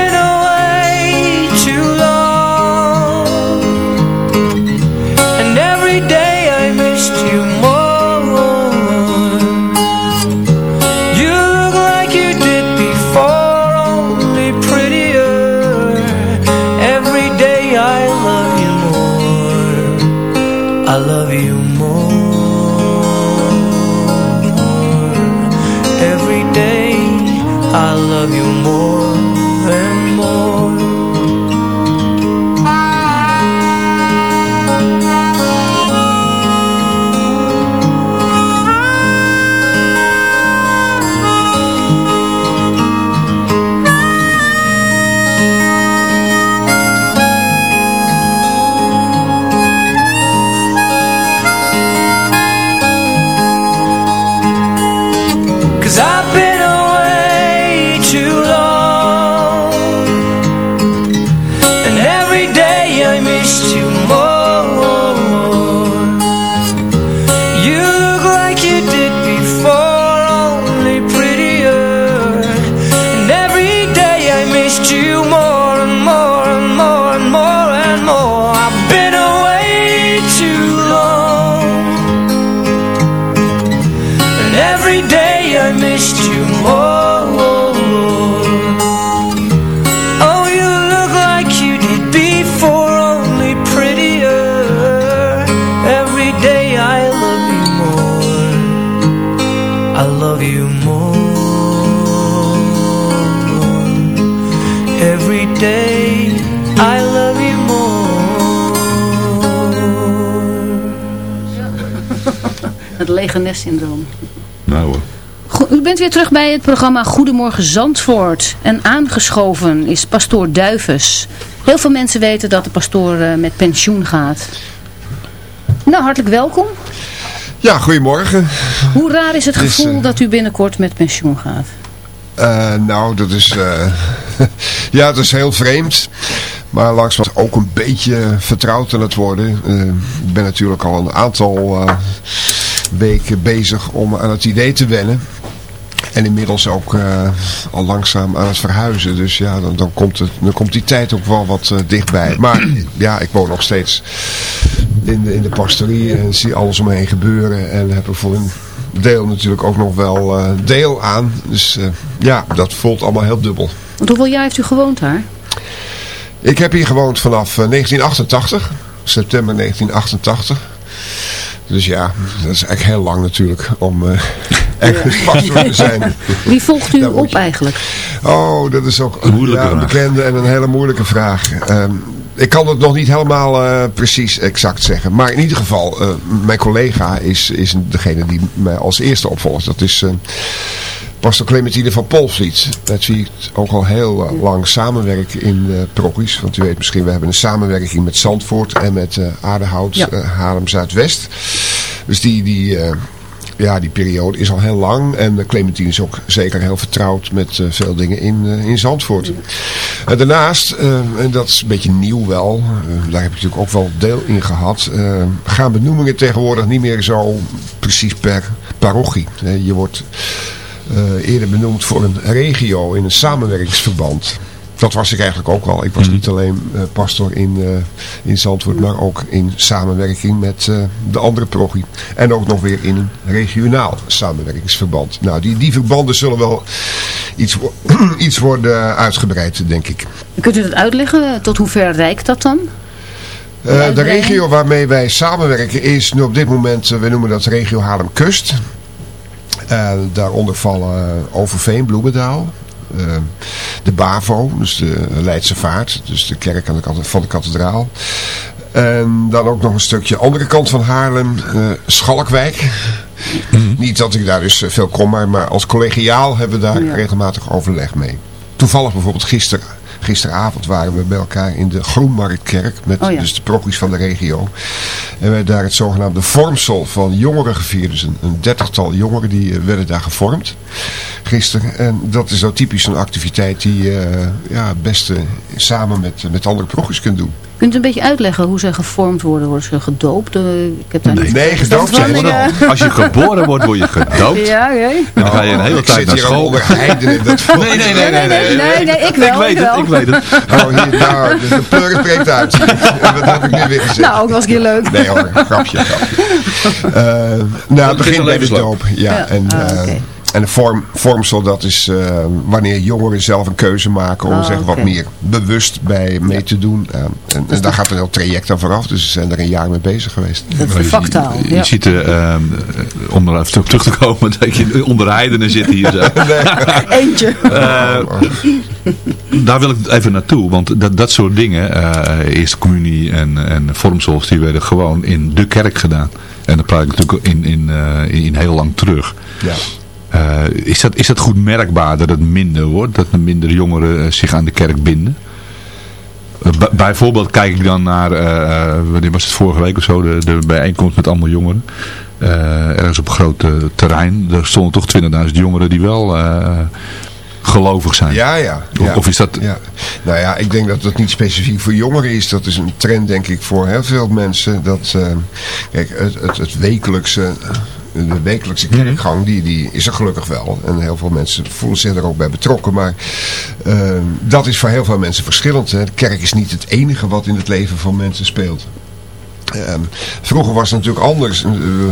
day I love you more Het lege nest-syndroom. Nou hoor. U bent weer terug bij het programma Goedemorgen Zandvoort. En aangeschoven is pastoor Duivens. Heel veel mensen weten dat de pastoor eh, met pensioen gaat. Nou, hartelijk welkom. Ja, goedemorgen. Hoe raar is het gevoel eh, dat u binnenkort met pensioen gaat? Eh, nou, dat is... eh, ja, het is heel vreemd. Maar langzaam ook een beetje vertrouwd aan het worden. Eh, ik ben natuurlijk al een aantal eh, weken bezig om aan het idee te wennen. En inmiddels ook eh, al langzaam aan het verhuizen. Dus ja, dan, dan, komt, het, dan komt die tijd ook wel wat dichtbij. Maar ja, ik woon nog steeds in de, in de pastorie en zie alles om me heen gebeuren. En heb er een deel natuurlijk ook nog wel eh, deel aan. Dus eh, ja, dat voelt allemaal heel dubbel. Want hoeveel jaar heeft u gewoond daar? Ik heb hier gewoond vanaf eh, 1988, september 1988. Dus ja, dat is eigenlijk heel lang natuurlijk om eh ergens pastor te zijn. Wie volgt u op eigenlijk? Oh, dat is ook Een moeilijke ja, een vraag. bekende en een hele moeilijke vraag. Ehm, ik kan het nog niet helemaal eh, precies exact zeggen. Maar in ieder geval, eh, mijn collega is, is degene die mij als eerste opvolgt. Dat is eh, pastor Clementine van Polvliet. Met wie ik ook al heel lang samenwerk in uh. Want u weet misschien, we hebben een samenwerking met Zandvoort en met eh Aardehout, Ja. Haarlem Zuidwest. Dus die... die ja, die periode is al heel lang. En Clementine is ook zeker heel vertrouwd met veel dingen in, in Zandvoort. En daarnaast, eh, en dat is een beetje nieuw wel, eh, daar heb ik natuurlijk ook wel deel in gehad, eh, gaan benoemingen tegenwoordig niet meer zo precies per parochie. Eh, je wordt eh, eerder benoemd voor een regio in een samenwerkingsverband. Dat was ik eigenlijk ook al. Ik was niet alleen eh, pastor in, eh, in Zandvoort, maar ook in samenwerking met eh, de andere parochie. En ook nog weer in een regionaal samenwerkingsverband. Nou, die, die verbanden zullen wel iets, wo- iets worden uitgebreid, denk ik. Kunt u dat uitleggen? Tot hoe ver reikt dat dan? Eh, de regio waarmee wij samenwerken is nu op dit moment, we noemen dat regio Haarlem-Kust. Eh, daaronder vallen Overveen, Bloemendaal. Eh, de BAVO, dus de Leidse Vaart, dus de kerk aan de kant van de kathedraal. En dan ook nog een stukje andere kant van Haarlem, eh, Schalkwijk. Niet dat ik daar dus eh, veel kom, maar, maar als collegiaal hebben we daar Ja. regelmatig overleg mee. Toevallig bijvoorbeeld gisteren, gisteravond waren we bij elkaar in de Groenmarktkerk met Oh ja. dus de progies van de regio. En we hebben daar het zogenaamde vormsel van jongeren gevierd. Dus een, een dertigtal jongeren die eh, werden daar gevormd gisteren. En dat is nou typisch een activiteit die je eh, ja, het beste samen met, met andere progies kunt doen. Kunt u een beetje uitleggen hoe ze gevormd worden? Worden ze gedoopt? Eh, Ik heb daar Nee, nee, gedoopt zijn ze eh, Als je geboren wordt, word je gedoopt. Ja, oké. En dan ga je een hele tijd naar school. onder heidenen. Dat Nee, nee, nee, nee, nee. Nee, nee, ik wel, Ik weet ik het, wel. ik Oh, hier, nou, de, de pleur spreekt uit. Wat heb ik nu weer gezegd? Nou, ook een keer leuk. Nee hoor, grapje, grapje. Eh, nou, het begint bij de levensloop. doop. Ja, Ja, en ah, eh, oké. En de vorm, vormsel, dat is eh, wanneer jongeren zelf een keuze maken om Oh, zeg, wat meer bewust bij mee te doen. Ja, en, en daar gaat een heel traject aan vooraf, dus ze zijn er een jaar mee bezig geweest. Dat is de vaktaal. Je Ja. ziet er, eh, om er even terug te komen, dat je onder de heidenen zit hier. Zo. Eentje. Eh, daar wil ik even naartoe, want dat, dat soort dingen, eh, eerste communie en, en vormsels, die werden gewoon in de kerk gedaan. En dat praat ik natuurlijk in, in, eh, in heel lang terug. Ja. Eh, is, dat, is dat goed merkbaar dat het minder wordt? Dat er minder jongeren eh, zich aan de kerk binden? Eh, bij- bijvoorbeeld kijk ik dan naar, wanneer was het vorige week of zo, de, de bijeenkomst met allemaal jongeren. Ergens op een groot terrein. Er stonden toch 20.000 jongeren die wel gelovig zijn. Ja, ja. Of, ja. of is dat... Ja. Nou ja, ik denk dat dat niet specifiek voor jongeren is. Dat is een trend, denk ik, voor heel veel mensen. Dat, kijk, het, het, het wekelijkse, de wekelijkse kerkgang, die, die is er gelukkig wel. En heel veel mensen voelen zich er ook bij betrokken. Maar eh, dat is voor heel veel mensen verschillend. Hè. De kerk is niet het enige wat in het leven van mensen speelt. Ehm, vroeger was het natuurlijk anders. We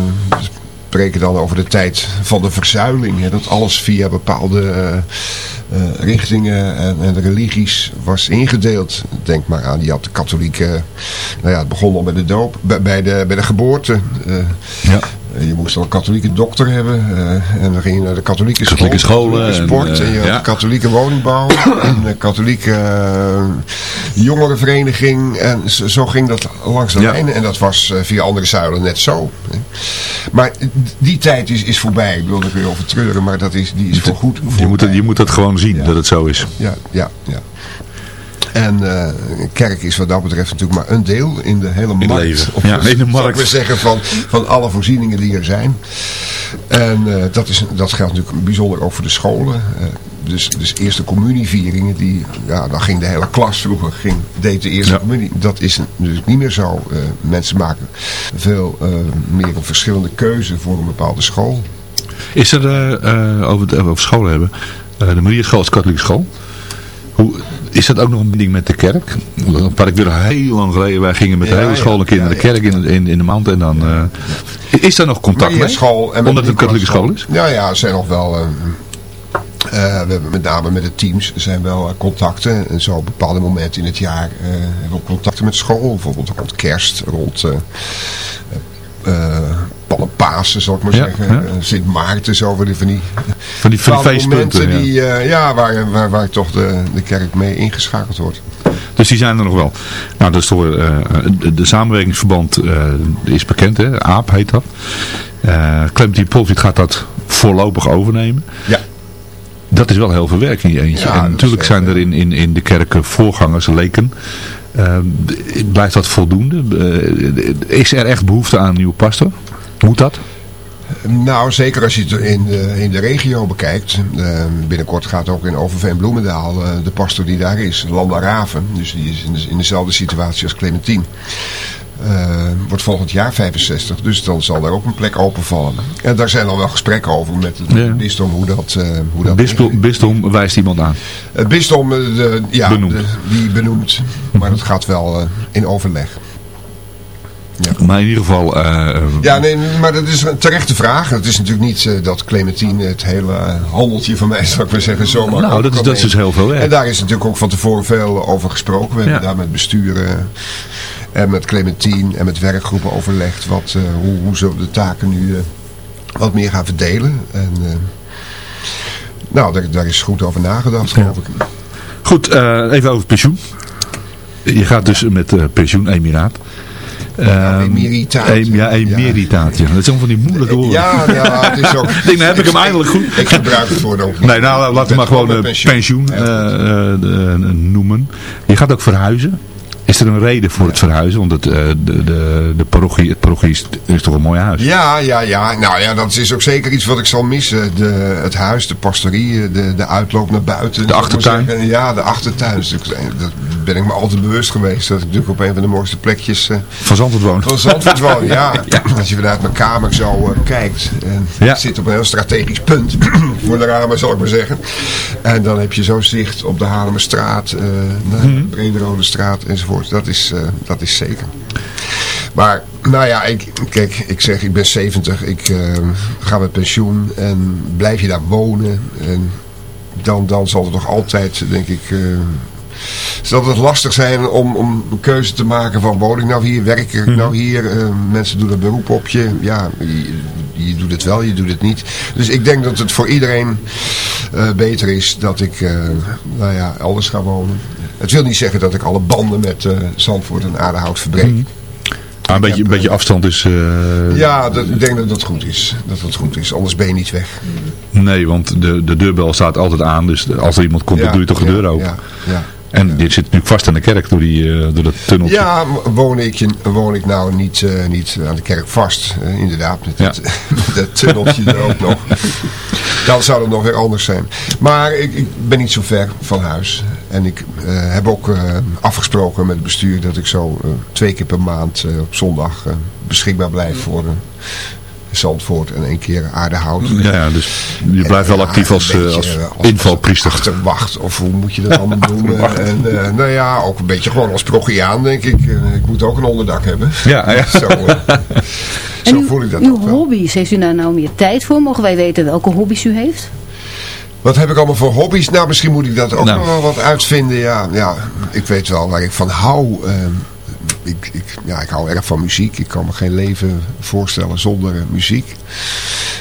spreken dan over de tijd van de verzuiling. Hè, dat alles via bepaalde eh, eh, richtingen en, en religies was ingedeeld. Denk maar aan, je had de katholieke... Nou ja, het begon al bij de doop, bij, bij de, bij de geboorte. Ja. Je moest al een katholieke dokter hebben. eh, en dan ging je naar de katholieke, Katholieke school, scholen katholieke en, sport. eh, En, je had ja. de katholieke woningbouw. en de katholieke eh, jongerenvereniging. En zo, zo ging dat langs de Ja. lijnen. En dat was eh, via andere zuilen net zo. Maar die tijd is, is voorbij. Ik wil er weer over treuren. Maar dat is, die is voor goed Je moet, het, je moet dat gewoon zien, dat het zo is. ja, ja, ja. En eh, kerk is wat dat betreft natuurlijk maar een deel in de hele het markt. leven. Of Ja, in de markt. maar zeggen van, van alle voorzieningen die er zijn. En eh, dat, is, dat geldt natuurlijk bijzonder ook voor de scholen. Eh, dus, dus eerste communievieringen, die, ja, dan ging de hele klas vroeger, ging, deed de eerste Ja. communie. Dat is natuurlijk niet meer zo. Mensen maken veel meer een verschillende keuze voor een bepaalde school. Is er, over over scholen hebben, de Mariaschool is katholieke school. Hoe, is dat ook nog een ding met de kerk? Een paar keer heel lang geleden, wij gingen met de Ja, hele school een keer naar de kerk in, in, in de maand en dan... eh, is daar nog contact mee? Mariaschool en met Omdat het een katholieke school is? Ja, ja, er zijn nog wel... eh, eh, we hebben met name met de teams zijn wel contacten. En zo op bepaalde momenten in het jaar hebben we ook contacten met school. Bijvoorbeeld rond kerst, rond eh, Pasen, zal ik maar Ja, zeggen. ja. Eh, Sint Maarten, zo van die, van die, Van die, van die feestpunten. ja. die, eh, ja, waar, waar, waar toch de, de kerk mee ingeschakeld wordt. Dus die zijn er nog wel. Nou, is toch, eh, de, de samenwerkingsverband is bekend, hè? AAP heet dat. Clementine Polvit gaat dat voorlopig overnemen. Ja. Dat is wel heel veel werk in je eentje. Ja, en natuurlijk zijn er in, in, in de kerken voorgangers, leken. Blijft dat voldoende? Is er echt behoefte aan een nieuwe pastor? Moet dat? Nou, zeker als je het in de, in de regio bekijkt. Eh, binnenkort gaat ook in Overveen-Bloemendaal eh, de pastor die daar is, Landa Raven. Dus die is in, de- in dezelfde situatie als Clementine. Eh, wordt volgend jaar 65, dus dan zal daar ook een plek openvallen. En daar zijn al wel gesprekken over met het Ja. bisdom hoe dat, eh hoe dat Bisdom, bisdom wijst iemand aan. Het bisdom, de, ja, Benoemd. de- die benoemt. Maar dat gaat wel in overleg. Maar in ieder geval... eh, Ja, nee, maar dat is een terechte vraag. Het is natuurlijk niet eh, dat Clementine het hele eh, handeltje van mij, zou ik maar zeggen, zomaar Nou, dat is- dat is dus heel veel werk. En daar is natuurlijk ook van tevoren veel over gesproken. We hebben daar met besturen en met Clementine en met werkgroepen overlegd wat, eh, hoe, hoe ze de taken nu eh, wat meer gaan verdelen. En, eh, nou, daar, daar is goed over nagedacht, geloof ik. Goed, eh, even over pensioen. Je gaat dus met eh, pensioen, emiraat. Ehm, emeritaat. em- ja, emeritaat. Ja. Dat is allemaal van die moeilijke woorden. Ja, ja, het is ook... Ik denk, dan heb ik hem eindelijk goed. Ik gebruik het woord ook niet. Nee, nou laten we maar gewoon eh, pensioen, pensioen. eh, noemen. Je gaat ook verhuizen. Is er een reden voor het verhuizen? Want het, eh, de, de, de parochie, het parochie is, is toch een mooi huis? Ja, ja, ja. Nou ja, dat is ook zeker iets wat ik zal missen. De, het huis, de pastorie, de, de uitloop naar buiten. De achtertuin. Ja, de achtertuin. Dus ik- Dat ben ik me altijd bewust geweest. Dat ik natuurlijk op een van de mooiste plekjes eh, Van Zandvoort woont. van Zandvoort woon. Ja. Als je vanuit mijn kamer zo eh, kijkt. En Ja. Zit op een heel strategisch punt. voor de ramen, zal ik maar zeggen. En dan heb je zo zicht op de Haarlemmerstraat. eh naar Mhm. de Brederode straat enzovoort. Dat is, eh, dat is zeker. Maar Nou ja, ik, kijk, ik zeg, ik ben 70, ik eh, ga met pensioen en blijf je daar wonen. En dan, dan zal het toch altijd, denk ik, eh, zal het lastig zijn om, om een keuze te maken van woon ik nou hier, werk ik nou hier. Eh, mensen doen een beroep op je. Ja, je, je doet het wel, je doet het niet. Dus ik denk dat het voor iedereen eh, beter is dat ik eh, nou ja, elders ga wonen. Het wil niet zeggen dat ik alle banden met Zandvoort en Aardehout verbreek. Ah, een, beetje, een beetje afstand is... Ja, dat, ik denk dat dat goed is. Dat dat goed is, anders ben je niet weg. Nee, want de, de deurbel staat altijd aan. Dus als er iemand komt, dan doe je toch de ja, deur open. ja, ja. En dit zit natuurlijk vast aan de kerk door, die, eh, door dat tunneltje. Ja, woon ik, woon ik nou niet, eh, niet aan de kerk vast. eh, inderdaad, met dat, met dat tunneltje er ook nog. Dan zou het nog weer anders zijn. Maar ik, ik ben niet zo ver van huis. En ik heb ook afgesproken met het bestuur dat ik zo twee keer per maand op zondag beschikbaar blijf voor Zandvoort en één keer Aardehout. Ja, ja, dus je blijft wel actief als, een eh, beetje, als eh, invalpriester. Achterwacht, of hoe moet je dat allemaal noemen. En eh, nou ja, ook een beetje gewoon als progiaan denk ik. Eh, ik moet ook een onderdak hebben. Ja, ja. Zo, uw, voel ik dat uw ook wel. hobby's, heeft u daar nou meer tijd voor? Mogen wij weten welke hobby's u heeft? Wat heb ik allemaal voor hobby's? Nou, misschien moet ik dat ook Nou. nog wel wat uitvinden. Ja, ja, ik weet wel waar ik van hou. Ehm, ik, ik, ja, ik hou erg van muziek. Ik kan me geen leven voorstellen zonder eh, muziek.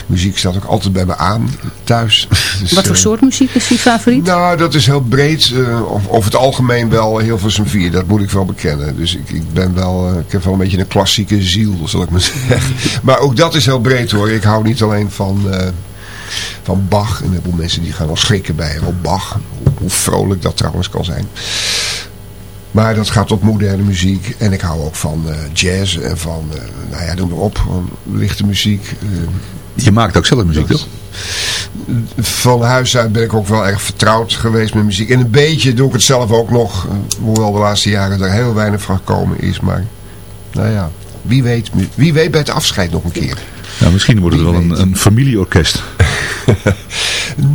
Muziek staat ook altijd bij me aan, thuis. Dus, Wat voor eh, soort muziek is uw favoriet? Nou, dat is heel breed. eh, of- over het algemeen wel heel veel zijn vier. Dat moet ik wel bekennen. Dus ik, ik ben wel, ik heb wel een beetje een klassieke ziel, zal ik maar zeggen. Maar ook dat is heel breed hoor. Ik hou niet alleen van, van Bach. En een heleboel mensen die gaan al schrikken bij oh, Bach. Hoe vrolijk dat trouwens kan zijn. Maar dat gaat op moderne muziek. En ik hou ook van eh, jazz en van, eh, nou ja, noem maar op. van lichte muziek. eh, Je maakt ook zelf muziek, toch? van huis uit ben ik ook wel erg vertrouwd geweest met muziek. En een beetje doe ik het zelf ook nog. Hoewel de laatste jaren er heel weinig van gekomen is. Maar nou ja, wie weet, wie weet bij het afscheid nog een keer. Nou, misschien wordt het wel een, een familieorkest.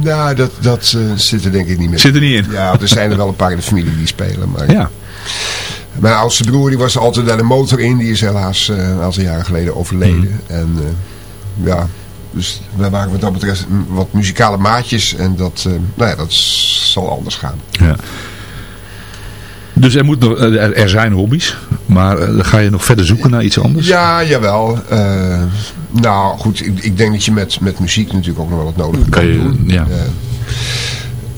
Nou, dat, dat eh, zit er denk ik niet meer Zit er niet in? Ja, er zijn er wel een paar in de familie die spelen. Maar Ja. Mijn oudste broer die was altijd naar de motor in. Die is helaas eh, een aantal jaren geleden overleden. Mhm. En eh, ja, dus wij waren wat dat betreft wat muzikale maatjes. En dat, nou ja, dat zal anders gaan. Ja. Dus er, moet nog, er, er zijn hobby's, maar eh, dan ga je nog verder zoeken naar iets anders? Ja, jawel. Eh, nou goed, ik, ik denk dat je met, met muziek natuurlijk ook nog wel wat nodig. Kan je, ja.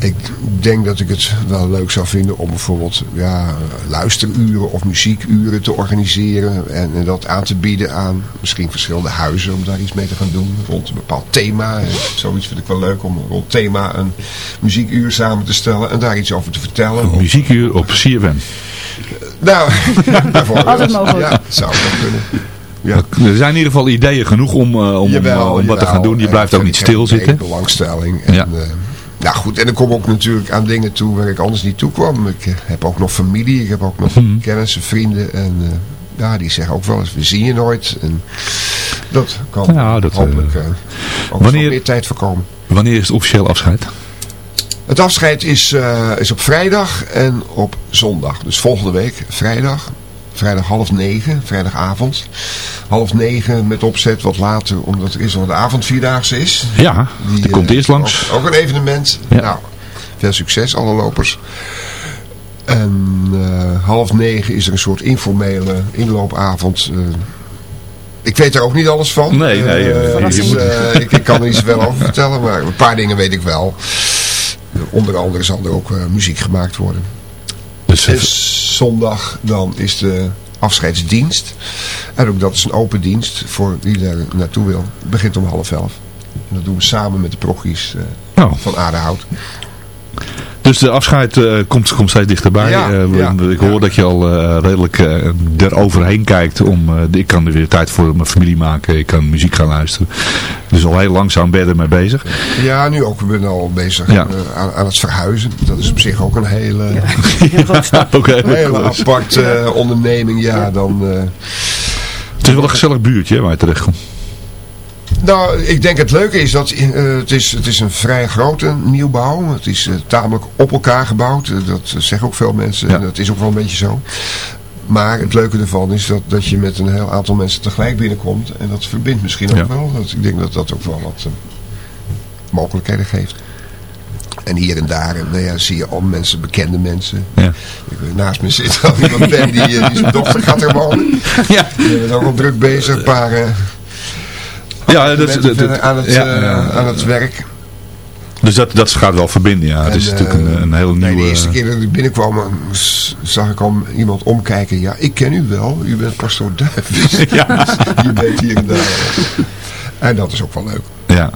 Eh, ik denk dat ik het wel leuk zou vinden om bijvoorbeeld ja, luisteruren of muziekuren te organiseren. En, en dat aan te bieden aan misschien verschillende huizen om daar iets mee te gaan doen. Rond een bepaald thema. En zoiets vind ik wel leuk om rond thema een muziekuur samen te stellen. En daar iets over te vertellen. Een muziekuur op CFM. Nou, bijvoorbeeld. Altijd mogelijk. Ja, zou dat kunnen. Ja. Er zijn in ieder geval ideeën genoeg om, eh, om, Jawel, om, om wat te gaan doen. Je blijft ook niet stilzitten. belangstelling. En, Ja. ja. Nou goed, en ik kom ook natuurlijk aan dingen toe waar ik anders niet toe kwam. Ik eh, heb ook nog familie, ik heb ook nog Mhm. kennissen, vrienden. En eh, ja, die zeggen ook wel eens, we zien je nooit. En dat kan Ja, dat, hopelijk eh, ook wanneer- meer tijd voorkomen. Wanneer is het officieel afscheid? Het afscheid is, is op vrijdag en op zondag. Dus volgende week, vrijdag. Vrijdag half negen, vrijdagavond. Half negen met opzet wat later, omdat er is nog de avond vierdaagse is. Ja, die Die, komt eh, eerst langs. Ook, ook een evenement. Ja. Nou, veel succes alle lopers. En eh, half negen is er een soort informele inloopavond. eh. ik weet er ook niet alles van. Nee, nee, dus, ik, ik kan er niet zoveel over vertellen, maar een paar dingen weet ik wel. Onder andere zal er ook muziek gemaakt worden. Dus, En zondag dan is de afscheidsdienst. En ook dat is een open dienst voor wie daar naartoe wil. Het begint om half elf. En dat doen we samen met de prochies eh, Oh. van Aardehout. Dus de afscheid eh, komt, komt steeds dichterbij. Ja, Eh, ja, ik hoor dat je al eh, redelijk eroverheen kijkt. Om, eh, ik kan er weer tijd voor mijn familie maken. Ik kan muziek gaan luisteren. Dus al heel langzaam ben je ermee bezig. Ja, nu ook. We zijn al bezig Ja. eh, aan, aan het verhuizen. Dat is op zich ook een hele, een hele aparte eh, onderneming. Ja, dan... eh, Het is wel een gezellig buurtje hè, waar je terecht komt. Nou, ik denk het leuke is dat eh, het, is, het is een vrij grote nieuwbouw. Het is eh, tamelijk op elkaar gebouwd. Eh, dat zeggen ook veel mensen. Ja. En dat is ook wel een beetje zo. Maar het leuke ervan is dat, dat je met een heel aantal mensen tegelijk binnenkomt. En dat verbindt misschien ook Ja. wel. Dat, ik denk dat dat ook wel wat mogelijkheden geeft. En hier en daar, nou ja, zie je al mensen, bekende mensen. Ja. Ik, naast me zit ook iemand Ben, die, die zijn dochter gaat er wonen. Ja. Die zijn ook al druk bezig. Een paar Ja, dat, dat, aan het, ja, eh, ja. aan het werk. Dus dat, dat gaat wel verbinden, ja. Het is En, natuurlijk een, eh, een nee, nieuwe... de eerste keer dat ik binnenkwam, eh, zag ik al iemand omkijken. Ja, ik ken u wel. U bent pastoor Duif. Ja. je bent hier en daar. En dat is ook wel leuk. Ja.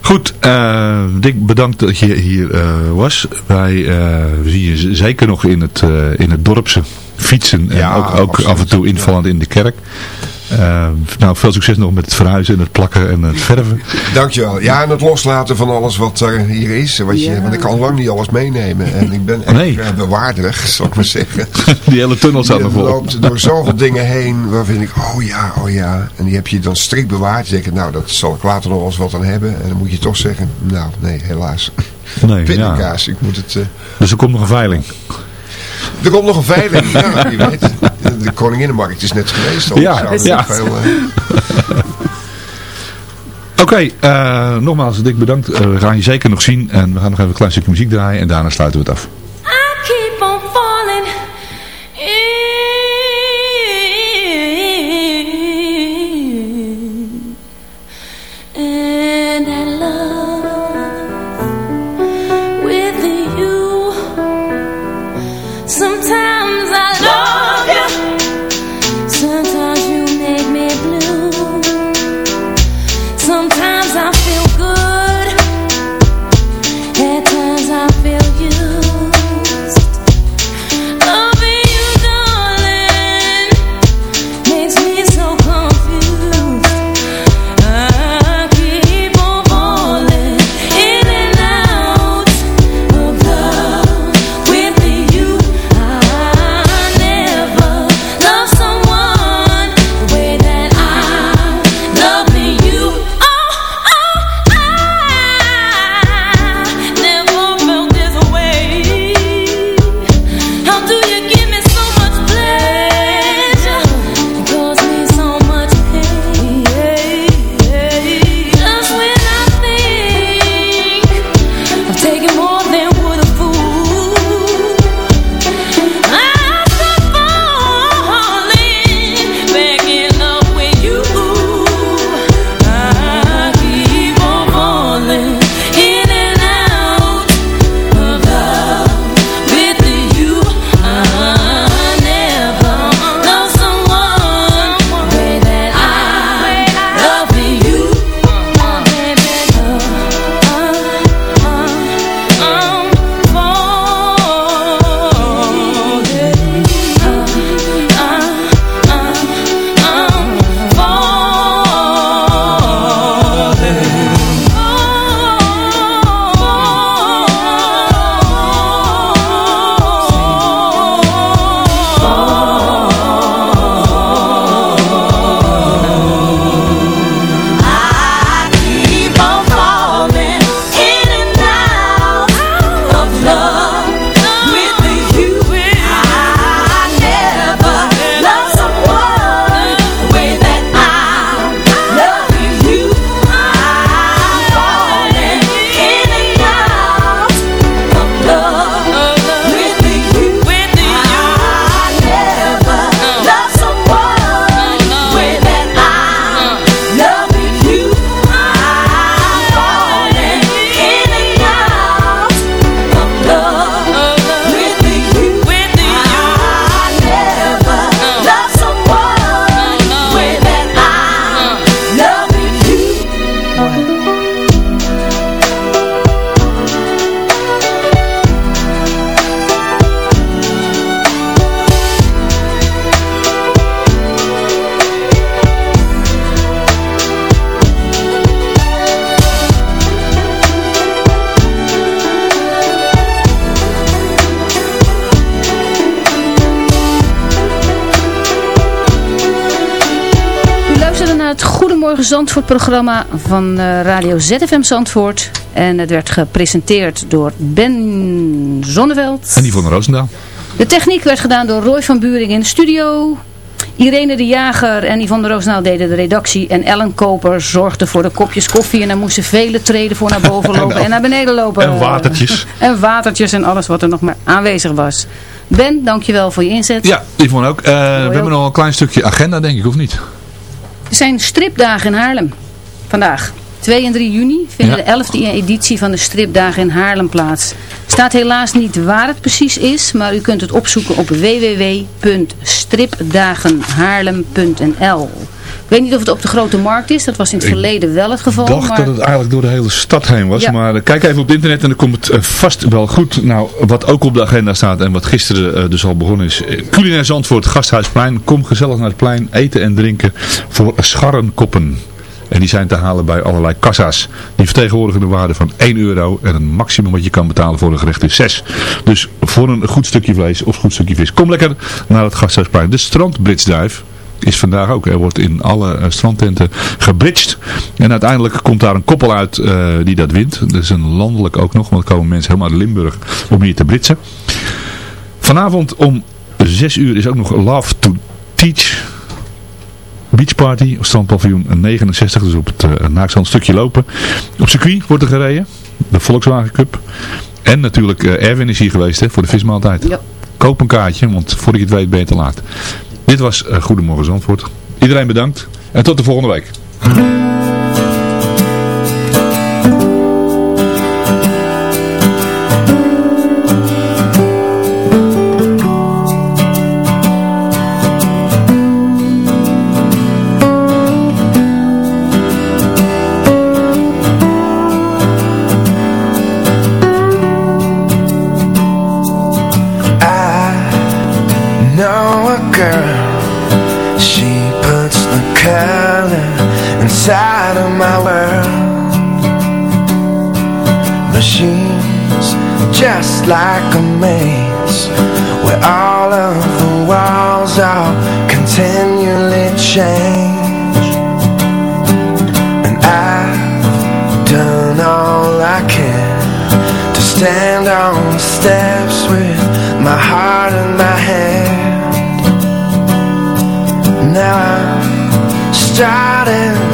Goed, eh, Dick, bedankt dat je hier was. Wij eh, zien je zeker nog in het, in het dorpse fietsen en Ja, ook, ook absoluut. af en toe invallend in de kerk. Eh, nou, veel succes nog met het verhuizen en het plakken en het verven. Dankjewel. Ja, en het loslaten van alles wat er hier is. Wat je, Ja. Want ik kan lang niet alles meenemen. En ik ben echt Nee. eh, bewaarderig, zal ik maar zeggen. Die hele tunnel staat Je nog vol. loopt door zoveel dingen heen waarvan ik, oh ja, oh ja. En die heb je dan strikt bewaard. Je denkt, nou, dat zal ik later nog wel eens wat aan hebben. En dan moet je toch zeggen, nou, nee, helaas. Nee, ja. Ik moet het... eh, Dus er komt nog een veiling. Er komt nog een veiling, ja, wie weet. De Koninginnenmarkt is net geweest. al. Ja, ja. Veel, eh, Oké, eh, nogmaals Dick bedankt. Eh, we gaan je zeker nog zien en we gaan nog even een klein stukje muziek draaien en daarna sluiten we het af. Goedemorgen Zandvoort programma van eh, Radio ZFM Zandvoort. En het werd gepresenteerd door Ben Zonneveld En die van Roosendaal. De techniek werd gedaan door Roy van Buring in de studio. Irene de Jager en Yvonne Roosendaal deden de redactie. En Ellen Koper zorgde voor de kopjes koffie. En dan moesten vele treden voor naar boven lopen en, naar beneden lopen. En watertjes. En watertjes en alles wat er nog maar aanwezig was. Ben, dankjewel voor je inzet. Ja, Yvonne ook. Eh, we hebben nog een klein stukje agenda, denk ik, of niet? Er zijn stripdagen in Haarlem. Vandaag. 2 en 3 juni vinden Ja. de 11e editie van de stripdagen in Haarlem plaats. Staat helaas niet waar het precies is, maar u kunt het opzoeken op www.stripdagenhaarlem.nl weet niet of het op de Grote Markt is, dat was in het Ik verleden wel het geval. dacht maar... dat het eigenlijk door de hele stad heen was. Ja. Maar eh, kijk even op het internet en dan komt het eh, vast wel goed. Nou, wat ook op de agenda staat en wat gisteren eh, dus al begonnen is. Culinair Zandvoort, Gasthuisplein. Kom gezellig naar het plein, eten en drinken voor scharrenkoppen. En die zijn te halen bij allerlei kassa's. Die vertegenwoordigen de waarde van 1 euro. En het maximum wat je kan betalen voor een gerecht is 6. Dus voor een goed stukje vlees of goed stukje vis. Kom lekker naar het Gasthuisplein. De strandbritsduif is vandaag ook. Er wordt in alle eh, strandtenten gebridged. En uiteindelijk komt daar een koppel uit eh, die dat wint. Dat is een landelijk ook nog. Want er komen mensen helemaal uit Limburg om hier te britsen. Vanavond om 6 uur is ook nog Love to Teach. Beach Party, op strandpaviljoen 69, dus op het uh, stukje lopen. Op circuit wordt er gereden, de Volkswagen Cup. En natuurlijk, eh, Erwin is hier geweest hè, voor de vismaaltijd. Ja. Koop een kaartje, want voordat je het weet ben je te laat. Dit was eh, Goedemorgen Zandvoort. Iedereen bedankt en tot de volgende week. Inside of my world. Machines just like a maze where all of the walls are continually change. And I've done all I can to stand on the steps with my heart in my hand. Now I'm starting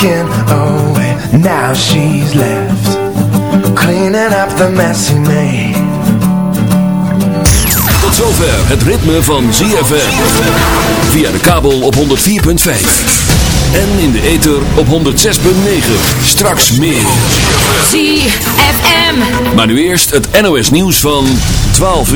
walking away. Now she's left cleaning up the mess he made. Tot zover het ritme van ZFM. Via de kabel op 104.5. En in de ether op 106.9. Straks meer. ZFM. Maar nu eerst het NOS nieuws van 12 uur.